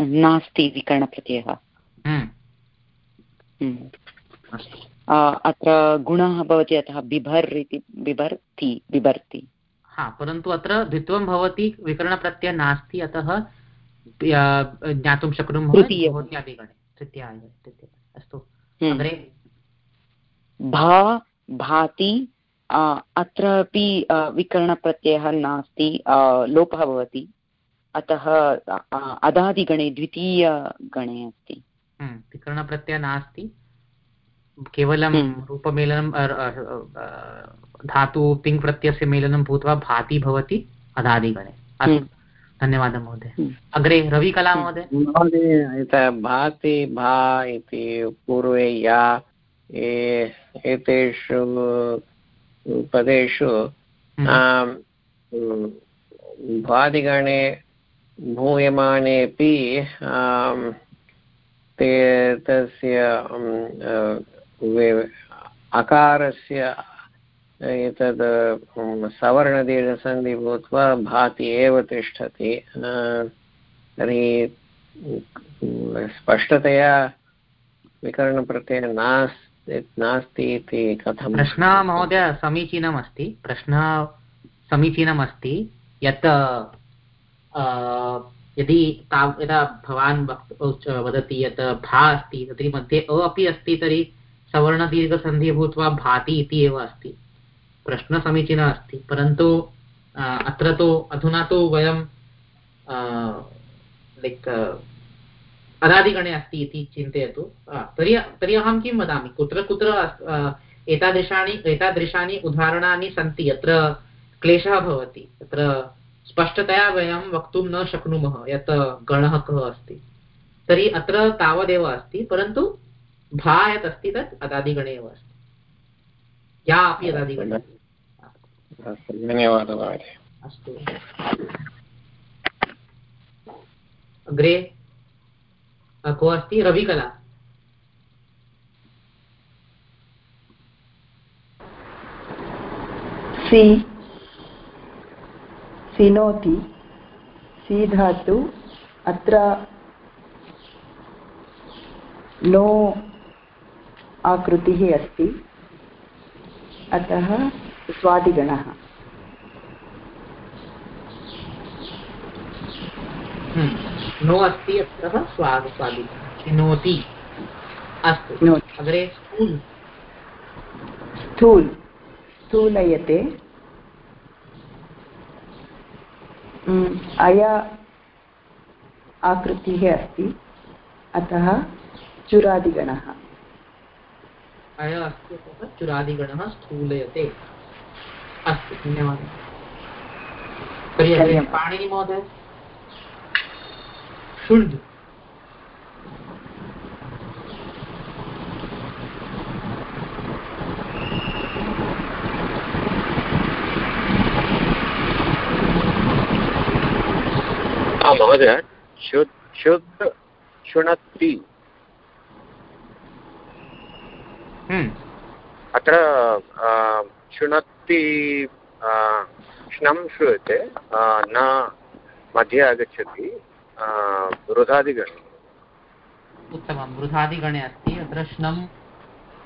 नास्ति विकरणप्रत्ययः। अत्र गुणः भवति अतः बिभर् इति बिभर्ति बिभर्ति। हा परन्तु अत्र द्वित्वं भवति विकरणप्रत्ययः नास्ति अतः ज्ञातुं शक्नुमः अस्तु। हम्म। अग्रे। भा भाति अत्रापि विकरणप्रत्ययः नास्ति लोपः भवति। अतः अदादिगणे द्वितीयगणे अस्ति हम्म, विकरणप्रत्ययः नास्ति केवलं हम्म। रूपमेलनं धातु तिङ् प्रत्ययस्य मेलनं भूत्वा भाति भवति अदादिगणे अस्तु धन्यवादः महोदय हम्म। अग्रे रविकला हम्म। महोदय महोदय भाति भा इति पूर्वे या एतेषु पदेषु हम्म। भूयमानेपि ते तस्य अकारस्य, एतद् सवर्णदीर्घसन्धि भूत्वा भाति एव तिष्ठति तर्हि स्पष्टतया विकरणप्रत्ययः नास्ति नास्ति इति कथं प्रश्नः महोदय, समीचीनमस्ति, प्रश्नः समीचीनमस्ति, यत् यदि ताव, यदा भवान् वदति यत् भा अस्ति तर्हि मध्ये अ अपि अस्ति, तर्हि सवर्णदीर्घसन्धिः भूत्वा भाति इति एव अस्ति। प्रश्नः समीचीनः अस्ति। परन्तु अत्र तु, अधुना तु वयं लैक् अदादिगणे अस्ति इति चिन्तयतु। तर्हि तर्हि अहं किं वदामि? कुत्र कुत्र एतादृशानि एतादृशानि उदाहरणानि सन्ति? यत्र क्लेशः भवति, तत्र स्पष्टतया वयं वक्तुं न शक्नुमः यत् गणः कः अस्ति। तर्हि अत्र तावदेव अस्ति परन्तु भा यत् अस्ति तत् अदादिगणे एव अस्ति। या अपि अदादिगणे। अस्तु धन्यवादः महोदय अस्तु। अग्रे को अस्ति? रविकला। सि। सिनोति सि धातु अत्र नो आकृतिः अस्ति अतः स्वादिगणः। हम्म। नो अस्ति अत्र स्वाद् स्वादि चिनोति अस्तु। अग्रे स्थूल्। स्थूल् स्थूलयते। अय आकृतिः अस्ति। अतः चुरादिगणः। अय अस्ति अतः चुरादिगणः स्थूलयते। अस्तु धन्यवादः। पाणिनिमहोदय। शुण्ड् महोदय शुद्ध शुद्ध शुणत्ति हम्म। अत्र शुणत्ति क्ष्णं श्रूयते न मध्ये आगच्छति वृथादिगणे उत्तमं वृथादिगणे अस्ति अत्र श्नं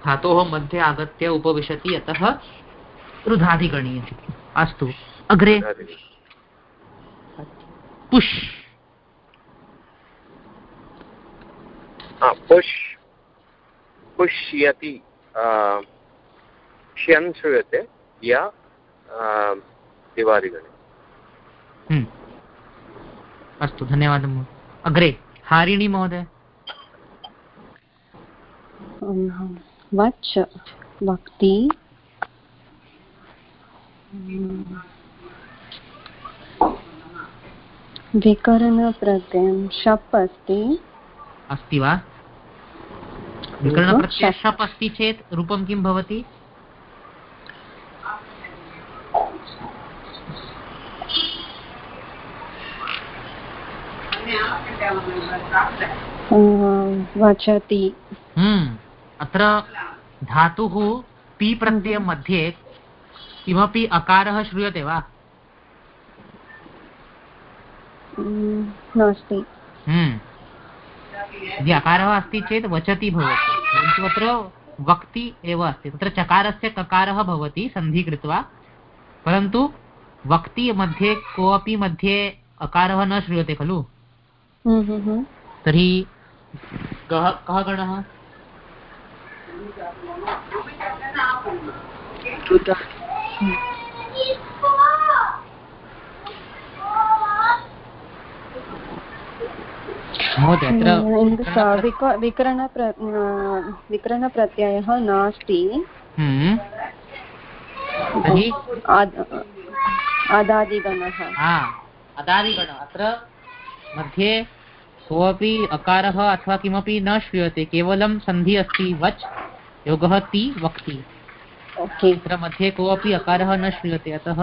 धातोः मध्ये आगत्य उपविशति अतः वृथादिगणीय अस्तु अग्रे। पुष्। पुष् पुष्यति क्ष्यन् श्रूयते या दिवादिगणे हम्म। अस्तु धन्यवादः अग्रे हारिणी महोदय। वच् वक्ति विकरणप्रत्ययं शप् अस्ति अस्ति वा? विकरणप्रत्ययः शप् अस्ति चेत् रूपं किं भवति? वचति। हम्म, अत्र धातुः पि प्रत्यय मध्ये किमपि अकारः श्रूयते वा? नास्ति। अकारः अस्ति चेत् वचति भवति। परन्तु अत्र वक्ति एव अस्ति। तत्र चकारस्य ककारः भवति सन्धि कृत्वा। परन्तु वक्ति मध्ये कोऽपि मध्ये अकारः न श्रूयते खलु? तर्हि कः कः गणः? विकरणप्रत्ययः नास्ति। अदादिगणः अदादिगणः अत्र मध्ये कोऽपि अकारः अथवा किमपि न श्रूयते केवलं सन्धि अस्ति वच् योगः ति वक्ति। अत्र मध्ये कोऽपि अकारः न श्रूयते अतः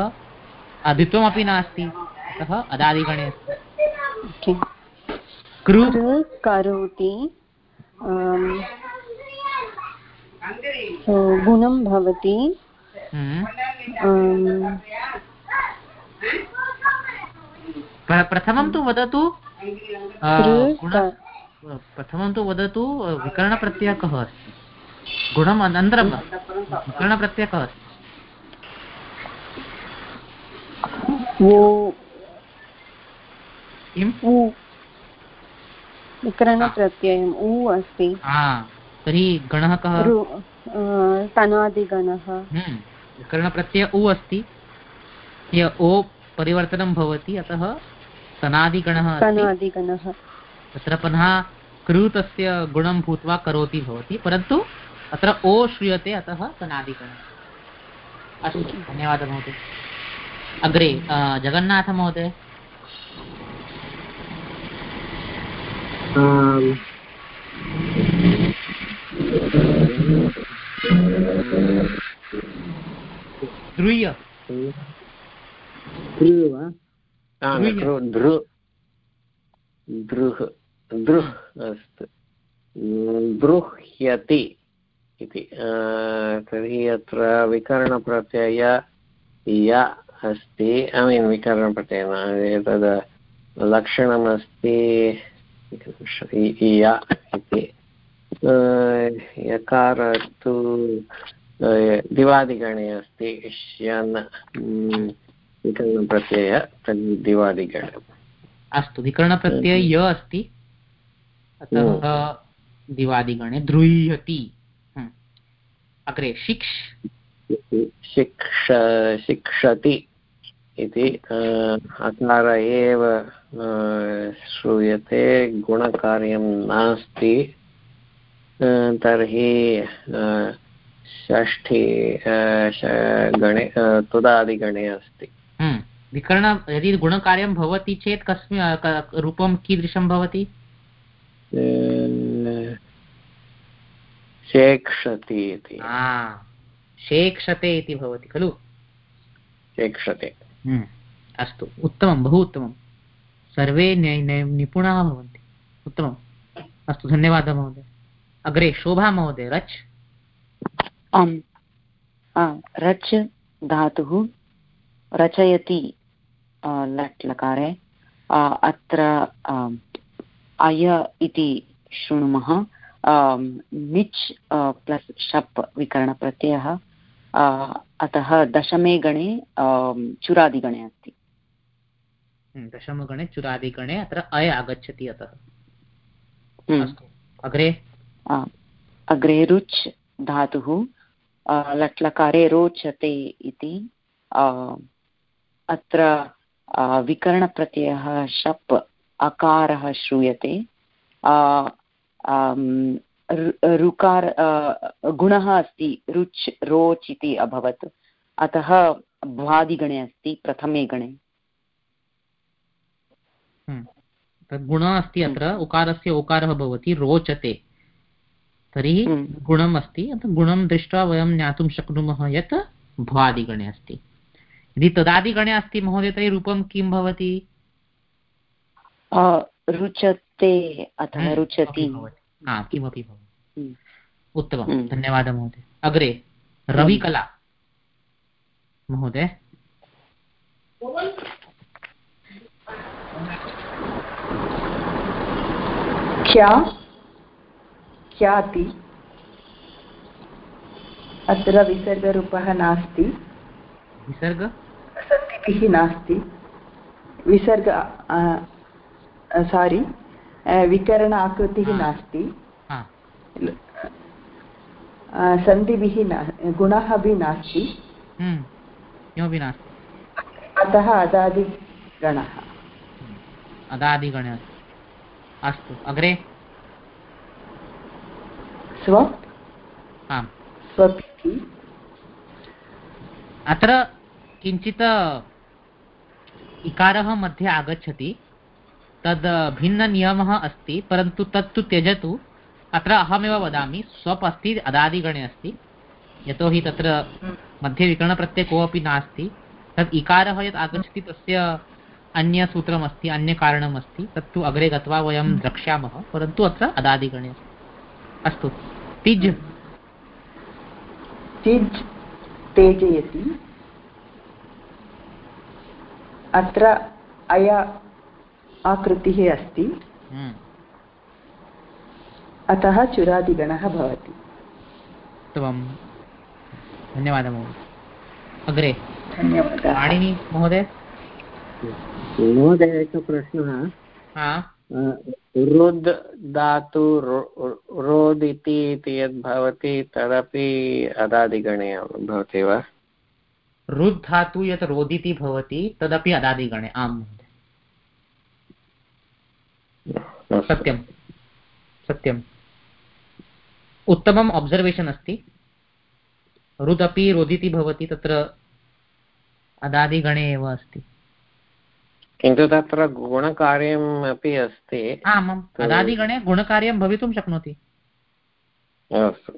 द्वित्वमपि नास्ति अतः अदादिगणे अस्ति। कृ करोति गुणं भवति। हम्म। प्रथमं तु वदतु प्रथमं तु वदतु विकरणप्रत्ययः कः अस्ति? गुणम् अनन्तरं विकरणप्रत्ययः कः अस्ति? किम्? विकरणप्रत्ययम् उ अस्ति। तर्हि गणः कः? तनादिगणः। हम्म, विकरणप्रत्यय उ अस्ति। ओ परिवर्तनं भवति अतः तनादिगणः तनादिगणः। तत्र पुनः कृ तस्य गुणं भूत्वा करोति भवति परन्तु अत्र ओ श्रूयते अतः तनादिगणः। अस्तु धन्यवादः महोदय। अग्रे जगन्नाथमहोदय। ध्रुय दृ दृह् दृह् अस्तु। बृह्यति इति। तर्हि अत्र विकरणप्रत्यय य अस्ति ऐ मीन् विकरणप्रत्ययः एतद् लक्षणमस्ति इति यकार तु दिवादिगणे अस्ति श्यन् विकरणप्रत्ययः तर्हि दिवादिगण अस्तु। विकरणप्रत्यय य अस्ति। अतः दिवादिगणे ध्रुयति अग्रे शिक्ष। शिक्ष शिक्षति। इति अकार एव श्रूयते गुणकार्यं नास्ति तर्हि षष्ठी गणे तुदादिगणे अस्ति। हम्म, विकर्ण यदि गुणकार्यं भवति चेत् कस्मिन् रूपं कीदृशं भवति? शेक्षति इति। शेक्षते इति भवति खलु? शेक्षते। अस्तु उत्तमं बहु उत्तमं सर्वे निपुणाः भवन्ति उत्तमम् अस्तु धन्यवादः महोदय अग्रे शोभा महोदय रच् आम् रच् धातुः रचयति लट् लकारे अत्र अय इति शृणुमः निच् प्लस् शप् विकरणप्रत्ययः अतः दशमे गणे चुरादिगणे अस्ति दशमगणे चुरादिगणे अत्र अय आगच्छति अतः अग्रे अग्रे रुच् धातुः लट्लकारे रोचते इति अत्र विकरणप्रत्ययः शप् अकारः श्रूयते ऋकार गुणः अस्ति रुच् रोच् इति अभवत्। अतः भ्वादिगणे अस्ति प्रथमे गणे। हम्म। गुणः अस्ति अत्र उकारस्य ओकारः भवति रोचते। तर्हि हम्म। गुणम् अस्ति अतः गुणं दृष्ट्वा वयं ज्ञातुं शक्नुमः यत् भ्वादिगणे अस्ति। यदि तदादिगणे अस्ति महोदय तर्हि रूपं किं भवति? रुचते अथवा हम्म, रुचति। किमपि भवति। हम्म। उत्तमं हम्म। धन्यवादः महोदय। अग्रे रविकला महोदय। ख्या ख्याति अत्र विसर्गरूपः नास्ति। विसर्ग? सन्धिभिः नास्ति। विसर्ग सारि विकरण आकृतिः नास्ति। सन्धिभिः न गुणः अपि नास्ति किमपि नास्ति अतः अदादिगणः अदादिगणे अस्तु अग्रे स्व आम् स्वपिति अत्र किञ्चित् इकारः मध्ये आगच्छति तद् भिन्ननियमः अस्ति परन्तु तत्तु त्यजतु अत्र अहमेव वदामि स्वप् अस्ति अदादिगणे अस्ति। यतोहि तत्र मध्ये विकरणप्रत्यये कोऽपि नास्ति। तद् इकारः यत् आगच्छति तस्य अन्यसूत्रमस्ति अन्यकारणमस्ति। तत्तु अग्रे गत्वा वयं द्रक्ष्यामः परन्तु अत्र अदादिगणे अस्ति। अस्तु। तिज्। तिज् तेजयति। अत्र अय आकृतिः अस्ति। हम्म, अतः चुरादिगणः भवति। उत्तमं धन्यवादः महोदय। अग्रे। धन्यवादः। पाणिनि महोदय? महोदय एकः प्रश्नः। रुद् धातु रो- रोद् इति इति यद् भवति तदपि अदादिगणे भवति वा? रुद् धातु यत् रोदिति भवति तदपि अदादिगणे। आम् महोदय। सत्यं सत्यम्। उत्तमम् ऑब्सर्वेशन् अस्ति। रुदपि रोदिति भवति तत्र अदादिगणे एव अस्ति। किन्तु तत्र गुणकार्यम् अपि अस्ति। आमाम् अदादिगणे गुणकार्यं भवितुं शक्नोति। अस्तु।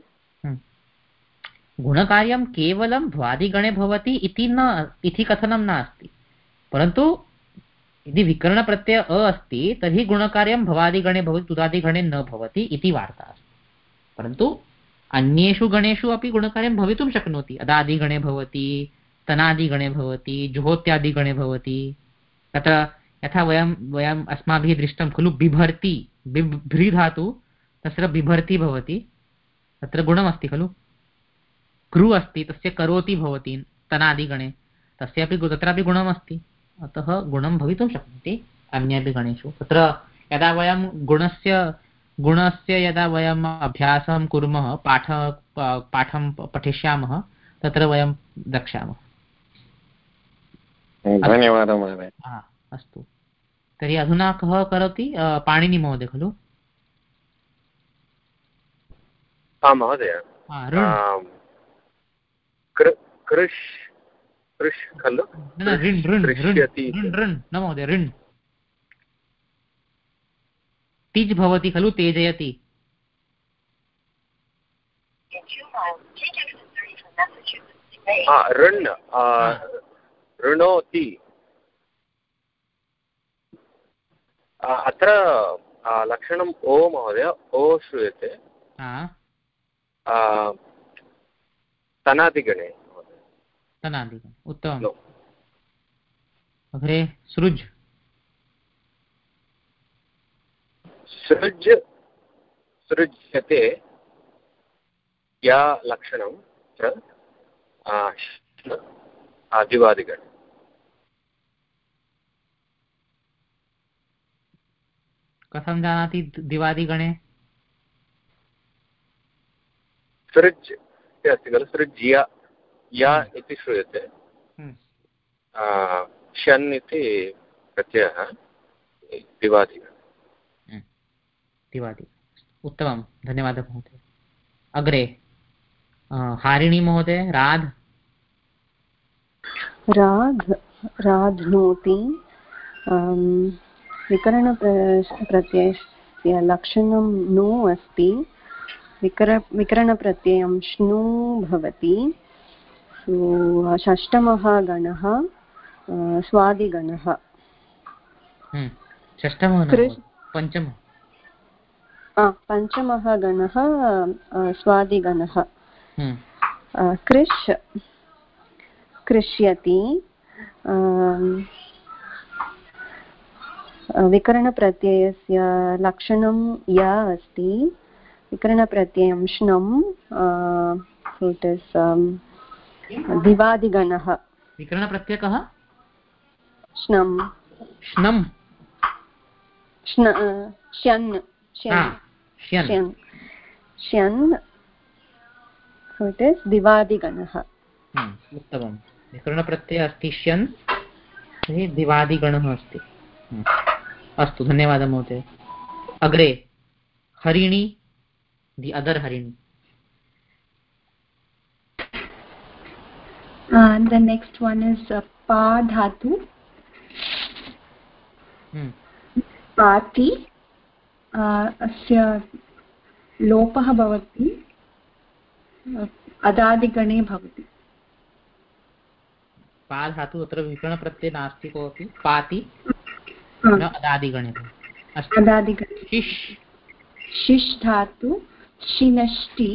गुणकार्यं केवलं भ्वादिगणे भवति इति न इति कथनं नास्ति। परन्तु यदि विकरणप्रत्यय अ अस्ति तर्हि गुणकार्यं भवादिगणे भवति तुदादिगणे न भवति इति वार्ता अस्ति। परन्तु अन्येषु गणेषु अपि गुणकार्यं भवितुं शक्नोति। अदादिगणे भवति, तनादिगणे भवति, जुहोत्यादिगणे भवति। तत्र यथा वयं वयम् अस्माभिः दृष्टं खलु बिभर्ति बिभ्रि तत्र बिभर्ति भवति। तत्र गुणमस्ति खलु। कृ अस्ति, तस्य करोति भवति तनादिगणे। तस्यापि तत्रापि गुणमस्ति। अतः गुणं भवितुं शक्नोति अन्येपि गणेषु। तत्र यदा वयं गुणस्य गुणस्य यदा वयम् अभ्यासं कुर्मः पाठ पाठं पठिष्यामः तत्र वयं द्रक्ष्यामः। धन्यवादः महोदय। अस्तु। तर्हि अधुना कः करोति? पाणिनिमहोदय खलु? आं महोदय। हा, कृष् कृष् खलु? न महोदय ऋण्। तिज् भवति खलु तेजयति। हा, ऋण् ऋणोति। अत्र लक्षणम् ओ महोदय ओ श्रूयते। तनादिगणे तनादिगणे उत्तमम्। अग्रे सृज् सृज् सृज्यते या लक्षणं च श्न, आदिवादिगण। कथं जानाति दिवादिगणे? सृज् अस्ति खलु सृज्य या इति श्रूयते। हम्म। आ, इति प्रत्ययः दिवादिगण। दिवादि। उत्तमं धन्यवादः महोदय। अग्रे हारिणी महोदय राध्। राध् राध्नोति। अम्, विकरणप्रत्ययस्य लक्षणं नु अस्ति। विकर विकरणप्रत्ययं श्नु भवति। षष्टमः गणः स्वादिगणः। हम्म, महोदय, पञ्चमः। पञ्चमः गणः स्वादिगणः। हम्म, कृष् कृष्यति विकरणप्रत्ययस्य लक्षणं य अस्ति। विकरणप्रत्ययं श्नं इट् इस् दिवादिगणः। विकरणप्रत्ययः श्नं श्नं श्न श्यन्। श्यन्। श्यन् श्यन् so it is दिवादिगणः उत्तमं विकरणप्रत्ययः अस्ति श्यन् तर्हि दिवादिगणः अस्ति अस्तु धन्यवादः महोदय अग्रे हरिणी दि अदर् हरिणी Uh, the next one is uh, pa dhatu. पाति uh, अस्य लोपः भवति अदादिगणे भवति। पा धातु तत्र विकरणप्रत्ययः नास्ति कोऽपि। पाति न अदादिगणे। अस्तु। अदादिगणे। शिश्। शिश् धातु शिनष्टि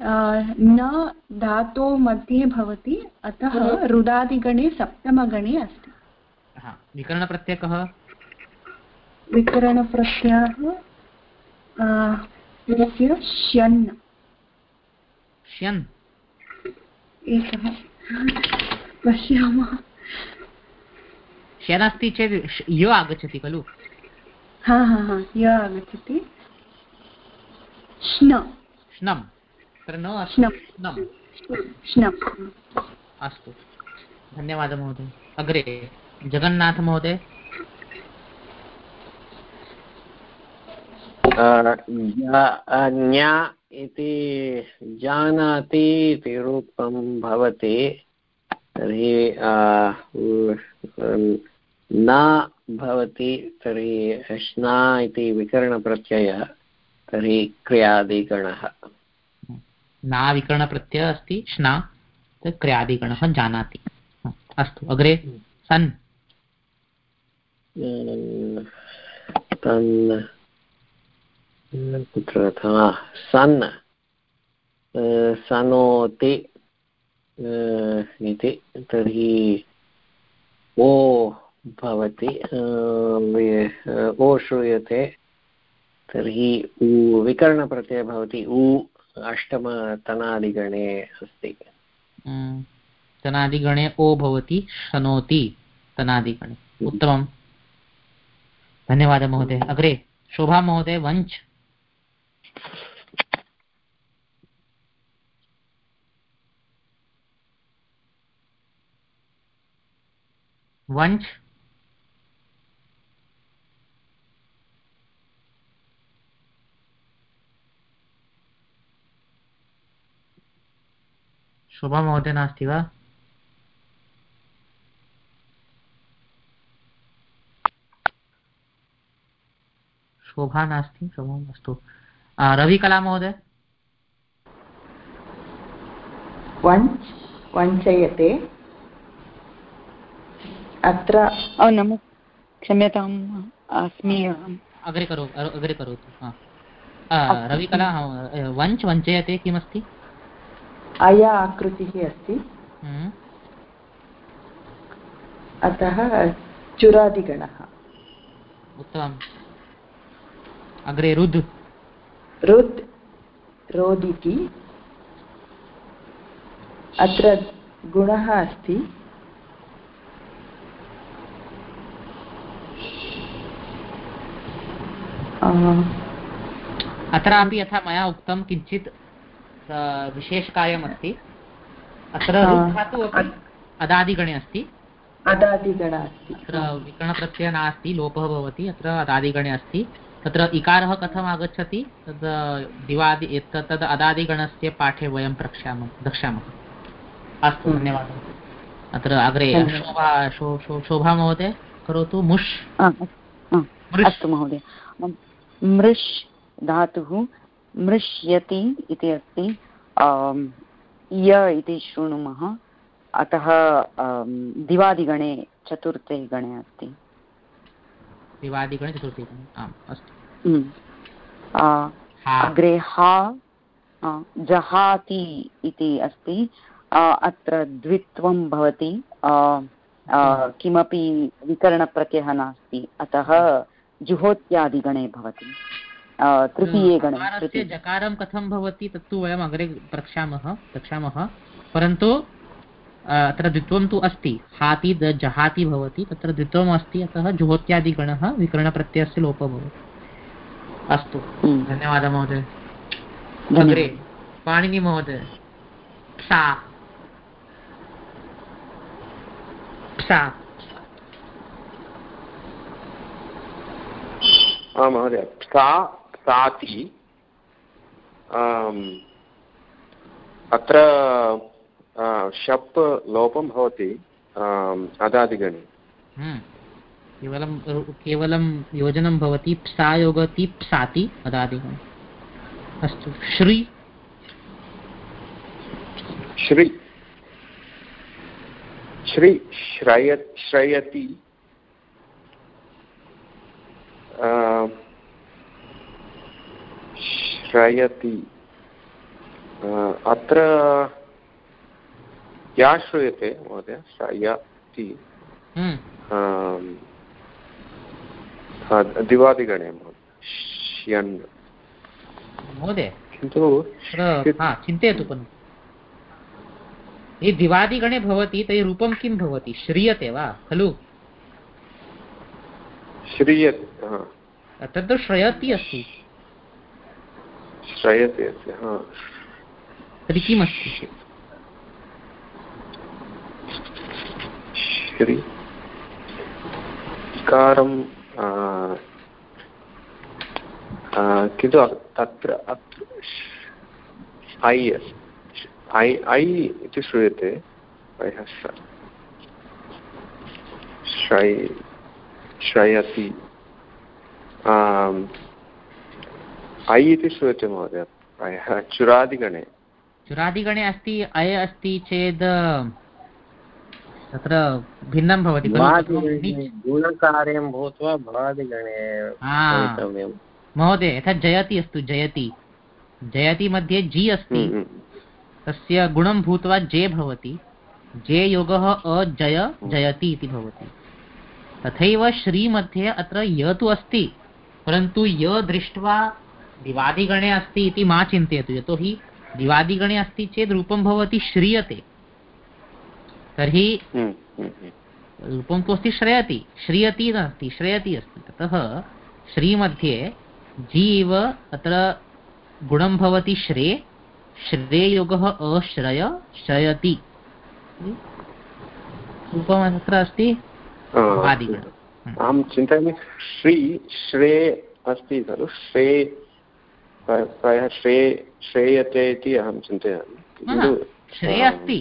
न धातो मध्ये भवति अतः रुदादिगणे सप्तमगणे अस्ति। विकरणप्रत्ययः विकरणप्रत्ययः श्यन्। श्यन्। एकः। पश्यामः। श्यन् अस्ति चेत् य आगच्छति खलु? हा हा हा य आगच्छति। तत्र न श्नं श्नम्। अस्तु। धन्यवादः महोदय। अग्रे जगन्नाथमहोदय। ज्ञा इति जानाति इति रूपं भवति तर्हि न भवति तर्हि श्ना इति विकरणप्रत्ययः तर्हि क्रियादिगणः। ना विकरणप्रत्ययः अस्ति श्ना तत् क्रियादिगणः जानाति। अस्तु अग्रे सन्। तन् कुत्र हा, सन् सनोति इति तर्हि ओ भवति ओ श्रूयते तर्हि उ विकरणप्रत्ययः भवति उ अष्टमतनादिगणे अस्ति। तनादिगणे ओ भवति शनोति तनादिगणे। उत्तमं धन्यवादः महोदय। अग्रे शोभा महोदय वञ्च। वञ्च शोभा महोदय नास्ति वा? शोभा नास्ति शोभा अस्तु। रविकला महोदय? वञ्च वञ्चयते। अत्र ओ नमो क्षम्यताम् अस्मि अहम् अग्रे करो अ- अग्रे करोतु हा। रविकला वञ्च वञ्चयते किमस्ति? अया आकृतिः अस्ति। हम्म, अतः चुरादिगणः। उत्तमम्। अग्रे रुद्। रुद् रोदिति। अत्र गुणः अस्ति। अत्रापि यथा मया उक्तं किञ्चित् विशेषकार्यमस्ति अत्र। अपि अदादिगणे अस्ति। अदादिगण अस्ति। अत्र विकरणप्रत्ययः नास्ति लोपः भवति अत्र अदादिगणे अस्ति। तत्र इकारः कथम् आगच्छति? तद् दिवादि तद् अदादिगणस्य पाठे वयं प्रक्ष्यामः द्रक्ष्यामः। अस्तु। धन्यवादः। अत्र अग्रे शोभा शोभा महोदय करोतु। मुष् अस्तु महोदय। मृष् धातुः मृष्यति इति अस्ति। य इति शृणुमः अतः दिवादिगणे चतुर्थे गणे अस्ति। दिवादिगणे चतुर्थीगणे आम् अस्तु। हम्म। आ, हा। अग्रे हा आ, जहाति इति अस्ति। अत्र द्वित्वं भवति। किमपि विकरणप्रत्ययः नास्ति। अतः जुहोत्यादिगणे भवति। तृतीये गणे जकारं कथं भवति? तत्तु वयम् अग्रे प्रक्षामः प्रक्षामः परन्तु अत्र द्वित्वं तु अस्ति। हाति द जहाति भवति। तत्र द्वित्वम् अस्ति अतः जुहोत्यादिगणः विकरणप्रत्ययस्य लोपः भवति। अस्तु। हम्म। धन्यवादः महोदय। अग्रे पाणिनि महोदय। सा सा महोदय। सा साति अत्र शप् लोपं भवति अदादिगणे। केवलं केवलं योजनं भवति प्सा योगति प्साति अदादिगणे। अस्तु श्री। श्री। श्री श्रय श्रयति। श्रयति। अत्र या श्रूयते महोदय हम्म। दिवादिगणे महोदय। श्यन्। महोदय किन्तु चिन्तयतु पुनः यदि दिवादिगणे भवति तर्हि रूपं किं भवति? श्रीयते वा? खलु? श्रीयते हा, तत्र श्रयति अस्ति। श्रयते अस्य हा। तर्हि किमस्ति? श्री इकारं किन्तु तत्र ऐ ऐ ऐ इति श्रूयते। श्रय श्रयति ऐ इति श्रूयते महोदय। प्रायः चुरादिगणे। चुरादिगणे अस्ति अय अस्ति चेत् तत्र भिन्नं भवति गुणकार्यं भूत्वा महोदय यथा जयति अस्तु जयति। जयति मध्ये जि अस्ति। हम्म, हम्म। तस्य गुणं भूत्वा जे भवति। जे योगः अजय जयति इति भवति। तथैव श्रीमध्ये अत्र य तु अस्ति परन्तु य दृष्ट्वा दिवादिगणे अस्ति इति मा चिन्तयतु। यतोहि दिवादिगणे अस्ति चेत् रूपं भवति श्रीयते। तर्हि। रूपं तु अस्ति श्रयति श्रियति नास्ति श्रयति अस्ति। ततः श्रीमध्ये जी इव अत्र गुणं भवति श्रे श्रेयोगः अश्रय श्रयति। रूपम् अत्र अस्ति? अहं चिन्तयामि श्री श्रे अस्ति खलु श्रे प्रायः श्रे श्रेयते इति अहं चिन्तयामि। श्रे अस्ति।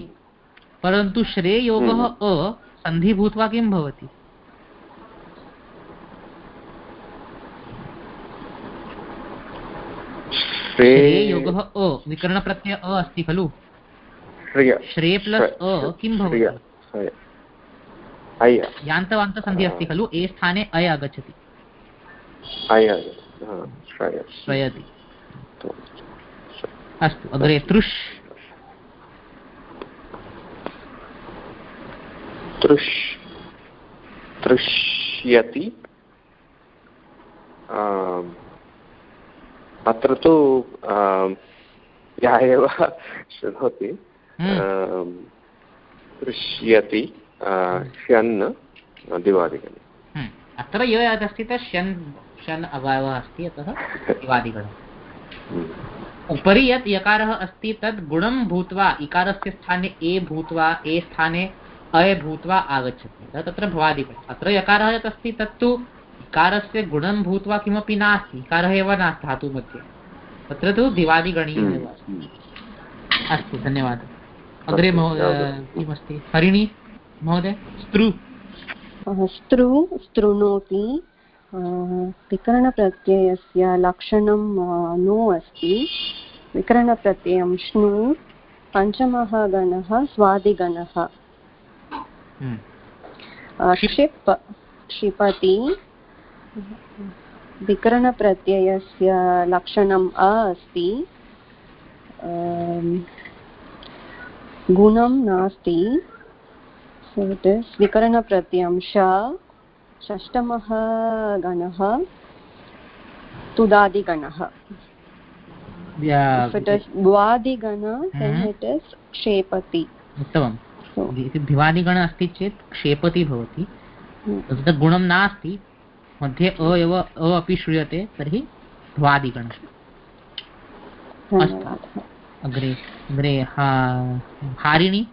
परन्तु श्रेयोगः हम्म। अ सन्धि भूत्वा किं भवति? श्रे श्रेयोगः अ विकरणप्रत्यय अ अस्ति खलु? श्रिय श्रे प्लस् अ किं भवति? यान्तवान्तसन्धिः अस्ति खलु? ए स्थाने अय आगच्छति। हा, श्रयति। अस्तु अग्रे तृष् तृष् तृष्यति अत्र तु या एव शृणोति हम्म। दृश्यति ष्यन् दिवादिगणे हम्म। अत्र यो यदस्ति तत् ष्यन् अवयवः अस्ति अतः दिवादिगणः हम्म। उपरि यत् यकारः अस्ति तद् गुणं भूत्वा इकारस्य स्थाने ए भूत्वा ए स्थाने अय भूत्वा आगच्छति। तत्र भवादिगणः अत्र यकारः यत् अस्ति तत्तु इकारस्य गुणं भूत्वा किमपि नास्ति। इकारः एव नास्ति धातुमध्ये। तत्र तु दिवादिगणीयः एव अस्ति। अस्तु धन्यवादः। अग्रे किमस्ति? हरिणी? महोदय? स्त्रु? स्त्रु स्तृणोति विकरणप्रत्ययस्य लक्षणं नो अस्ति। विकरणप्रत्ययं श्नु पञ्चमः गणः स्वादिगणः। हम्म। क्षिप् क्षिपति विकरणप्रत्ययस्य लक्षणम् अ अस्ति गुणं नास्ति विकरणप्रत्ययं श षष्टमः गणः तुदादिगणः द्वादिगण क्षेपति उत्तमं भिवादिगण अस्ति चेत् क्षेपति भवति। हम्म। तत्र गुणं नास्ति मध्ये अ एव अ अपि श्रूयते तर्हि ध्वादिगणः। अस्तु। अग्रे अग्रे हा हारिणी.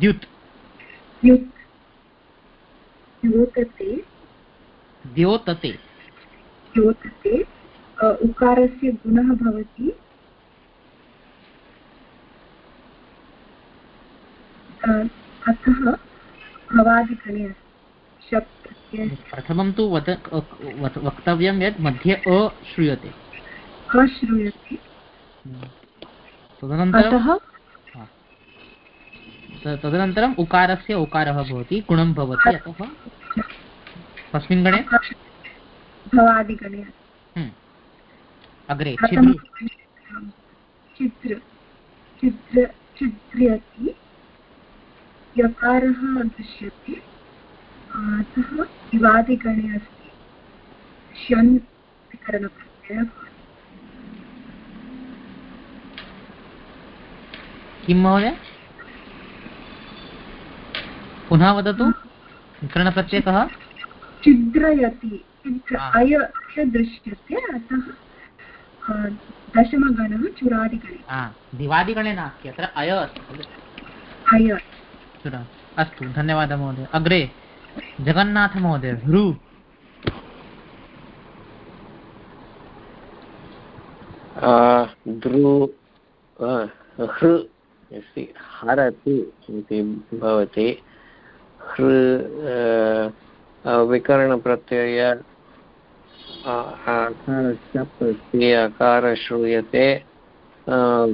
Dyut. द्योतते द्योतते द्योतते उकारस्य गुणः भवति। अतः भवादिगणे प्रथमं तु वद वक्तव्यं यत् मध्ये अ श्रूयते। तदनन्तरं तदनन्तरम् उकारस्य उकारः भवति गुणं भवति अतः कस्मिन् गणे भवादिगणे हम्म। अग्रे चित्र चित्र चित्र्यति यकारः दृश्यते अतः दिवादिगणे अस्ति। ष्यन् विकरणप्रत्ययः किं महोदय? पुनः वदतु। विकरणप्रत्ययः छिद्रयति अय दृश्यते अतः दशमगणः चुरादिगणे। दिवादिगणे नास्ति अत्र अय अस्ति अय। अस्तु धन्यवादः महोदय। अग्रे जगन्नाथमहोदय ह्रू ध्रु हृ अस्ति हरतु इति भवति। हृ विकरणप्रत्यय अकार श्रूयते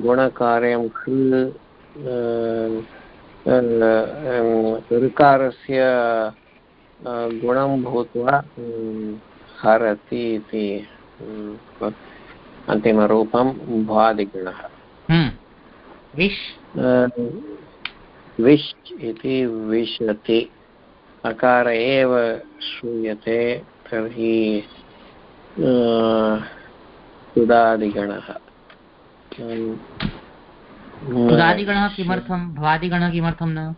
गुणकार्यं हृ ऋकारस्य गुणं भूत्वा हरति इति अन्तिमरूपं भ्वादिगुणः। विश्? विश् इति विशति। अकार एव श्रूयते तर्हि सुदादिगणः। उदादिगणः किमर्थं? भवादिगणः किमर्थं न?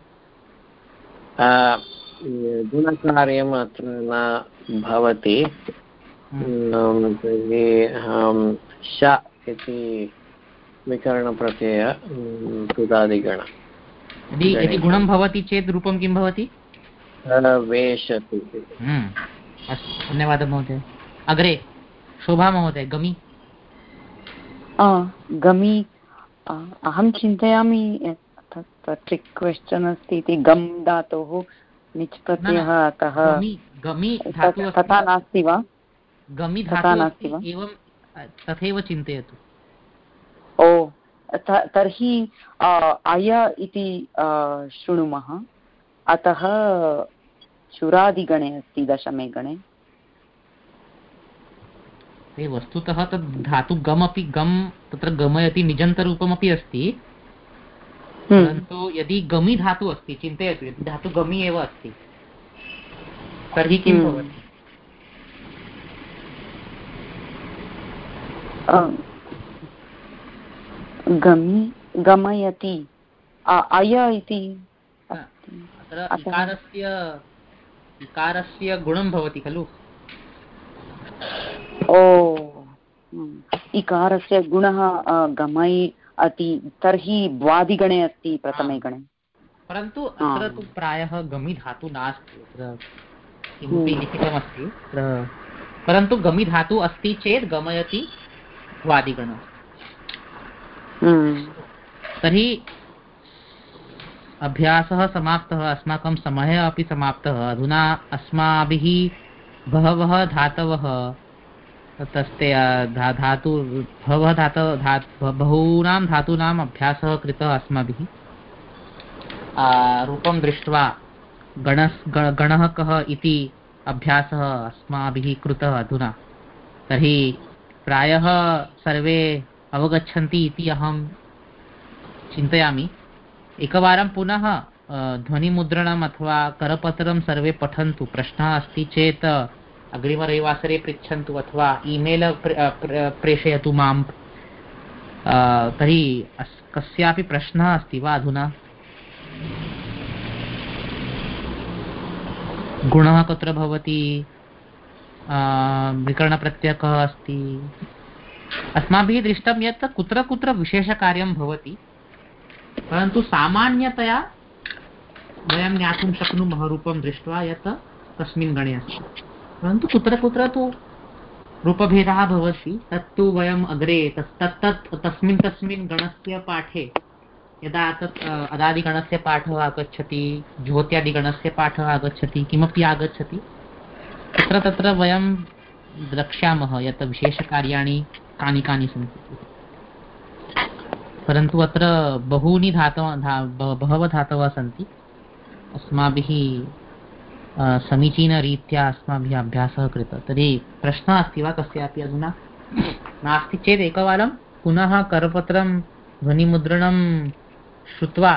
गुणकार्यम् अत्र न भवति। हम्म। तर्हि श इति विकरणप्रत्यय तुदादिगण यदि यदि गुणं भवति चेत् रूपं किं भवति? वेशति हम्म। अस्तु धन्यवादः महोदय। अग्रे शोभा महोदय गमि। गमि अहं चिन्तयामि ट्रिक् क्वश्चन् अस्ति इति गम् धातोः निच् प्रत्ययः अतः तथा नास्ति वा? गमि तथा नास्ति वा? एवं तथैव चिन्तयतु। ओ तर्हि अय इति शृणुमः। अतः चुरादिगणे अस्ति दशमे गणे। ते वस्तुतः तद् धातु गम् अपि गम् तत्र गमयति निजन्तरूपमपि अस्ति हम्म। परन्तु यदि गमि धातु अस्ति चिन्तयतु यदि धातु गमि एव अस्ति तर्हि किं हम्म। भवति गमि गमयति अय इति अत्र अतः- इकारस्य इकारस्य गुणं भवति खलु ओ हम्म। इकारस्य गुणः गमयि अति तर्हि द्वादिगणे अस्ति प्रथमे गणे परन्तु अत्र। तु प्रायः गमि धातु नास्ति किमपि हम्म। लिखितमस्ति परन्तु गमि धातु अस्ति चेत् गमयति वादिगणः हम्म। तर्हि अभ्यासः समाप्तः अस्माकं समयः अपि समाप्तः अधुना अस्माभिः बहवः धातवः तस्ते धा, धातु बहवः धात, धा, बहूनां धातूनाम् अभ्यासः कृतः अस्माभिः। रूपं दृष्ट्वा गणस् गणः कः इति अभ्यासः अस्माभिः कृतः अधुना। तर्हि प्रायः सर्वे अवगच्छन्ति इति अहं चिन्तयामि। एकवारं पुनः ध्वनिमुद्रणम् अथवा करपत्रं सर्वे पठन्तु। प्रश्नः अस्ति चेत् अग्रिमरविवासरे पृच्छन्तु अथवा ईमेल् प्र- प्र- प्रेषयतु माँ तर्हि कस्यापि प्रश्नः अस्ति वा अधुना? गुणः कुत्र भवति? विकरणप्रत्ययः अस्ति। अस्माभिः दृष्टं यत् कुत्र कुत्र विशेषकार्यं भवति। परन्तु सामान्यतया वयं ज्ञातुं शक्नुमः रूपं दृष्ट्वा यत् कस्मिन् गणे अस्ति। परन्तु कुत्र कुत्र तु रूपभेदः भवति तत्तु वयम् अग्रे तत् तत् तत् तस्मिन् तस्मिन् गणस्य पाठे, यदा तत् अदादिगणस्य पाठः आगच्छति, ज्योत्यादिगणस्य पाठः आगच्छति, किमपि आगच्छति, तत्र तत्र वयं द्रक्ष्यामः यत् विशेषकार्याणि कानि कानि सन्ति। परन्तु अत्र बहूनि धातव, धा बहवः धातवः सन्ति अस्माभिः समीचीनरीत्या अस्माभिः अभ्यासः कृतः। तर्हि प्रश्नः अस्ति वा कस्यापि अधुना? नास्ति चेत् एकवारं पुनः करपत्रं ध्वनिमुद्रणं श्रुत्वा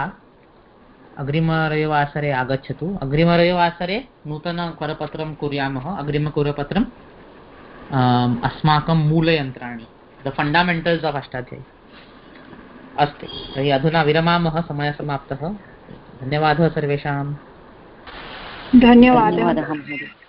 अग्रिमरविवासरे आगच्छतु। अग्रिमरविवासरे नूतनकरपत्रं कुर्यामः। अग्रिमकरपत्रम् अस्माकं मूलयन्त्राणि। द फण्डामेण्टल्स् आफ् अष्टाध्यायी अस्तु। तर्हि अधुना विरमामः। समयः समाप्तः। धन्यवादः सर्वेषाम्। धन्यवादः।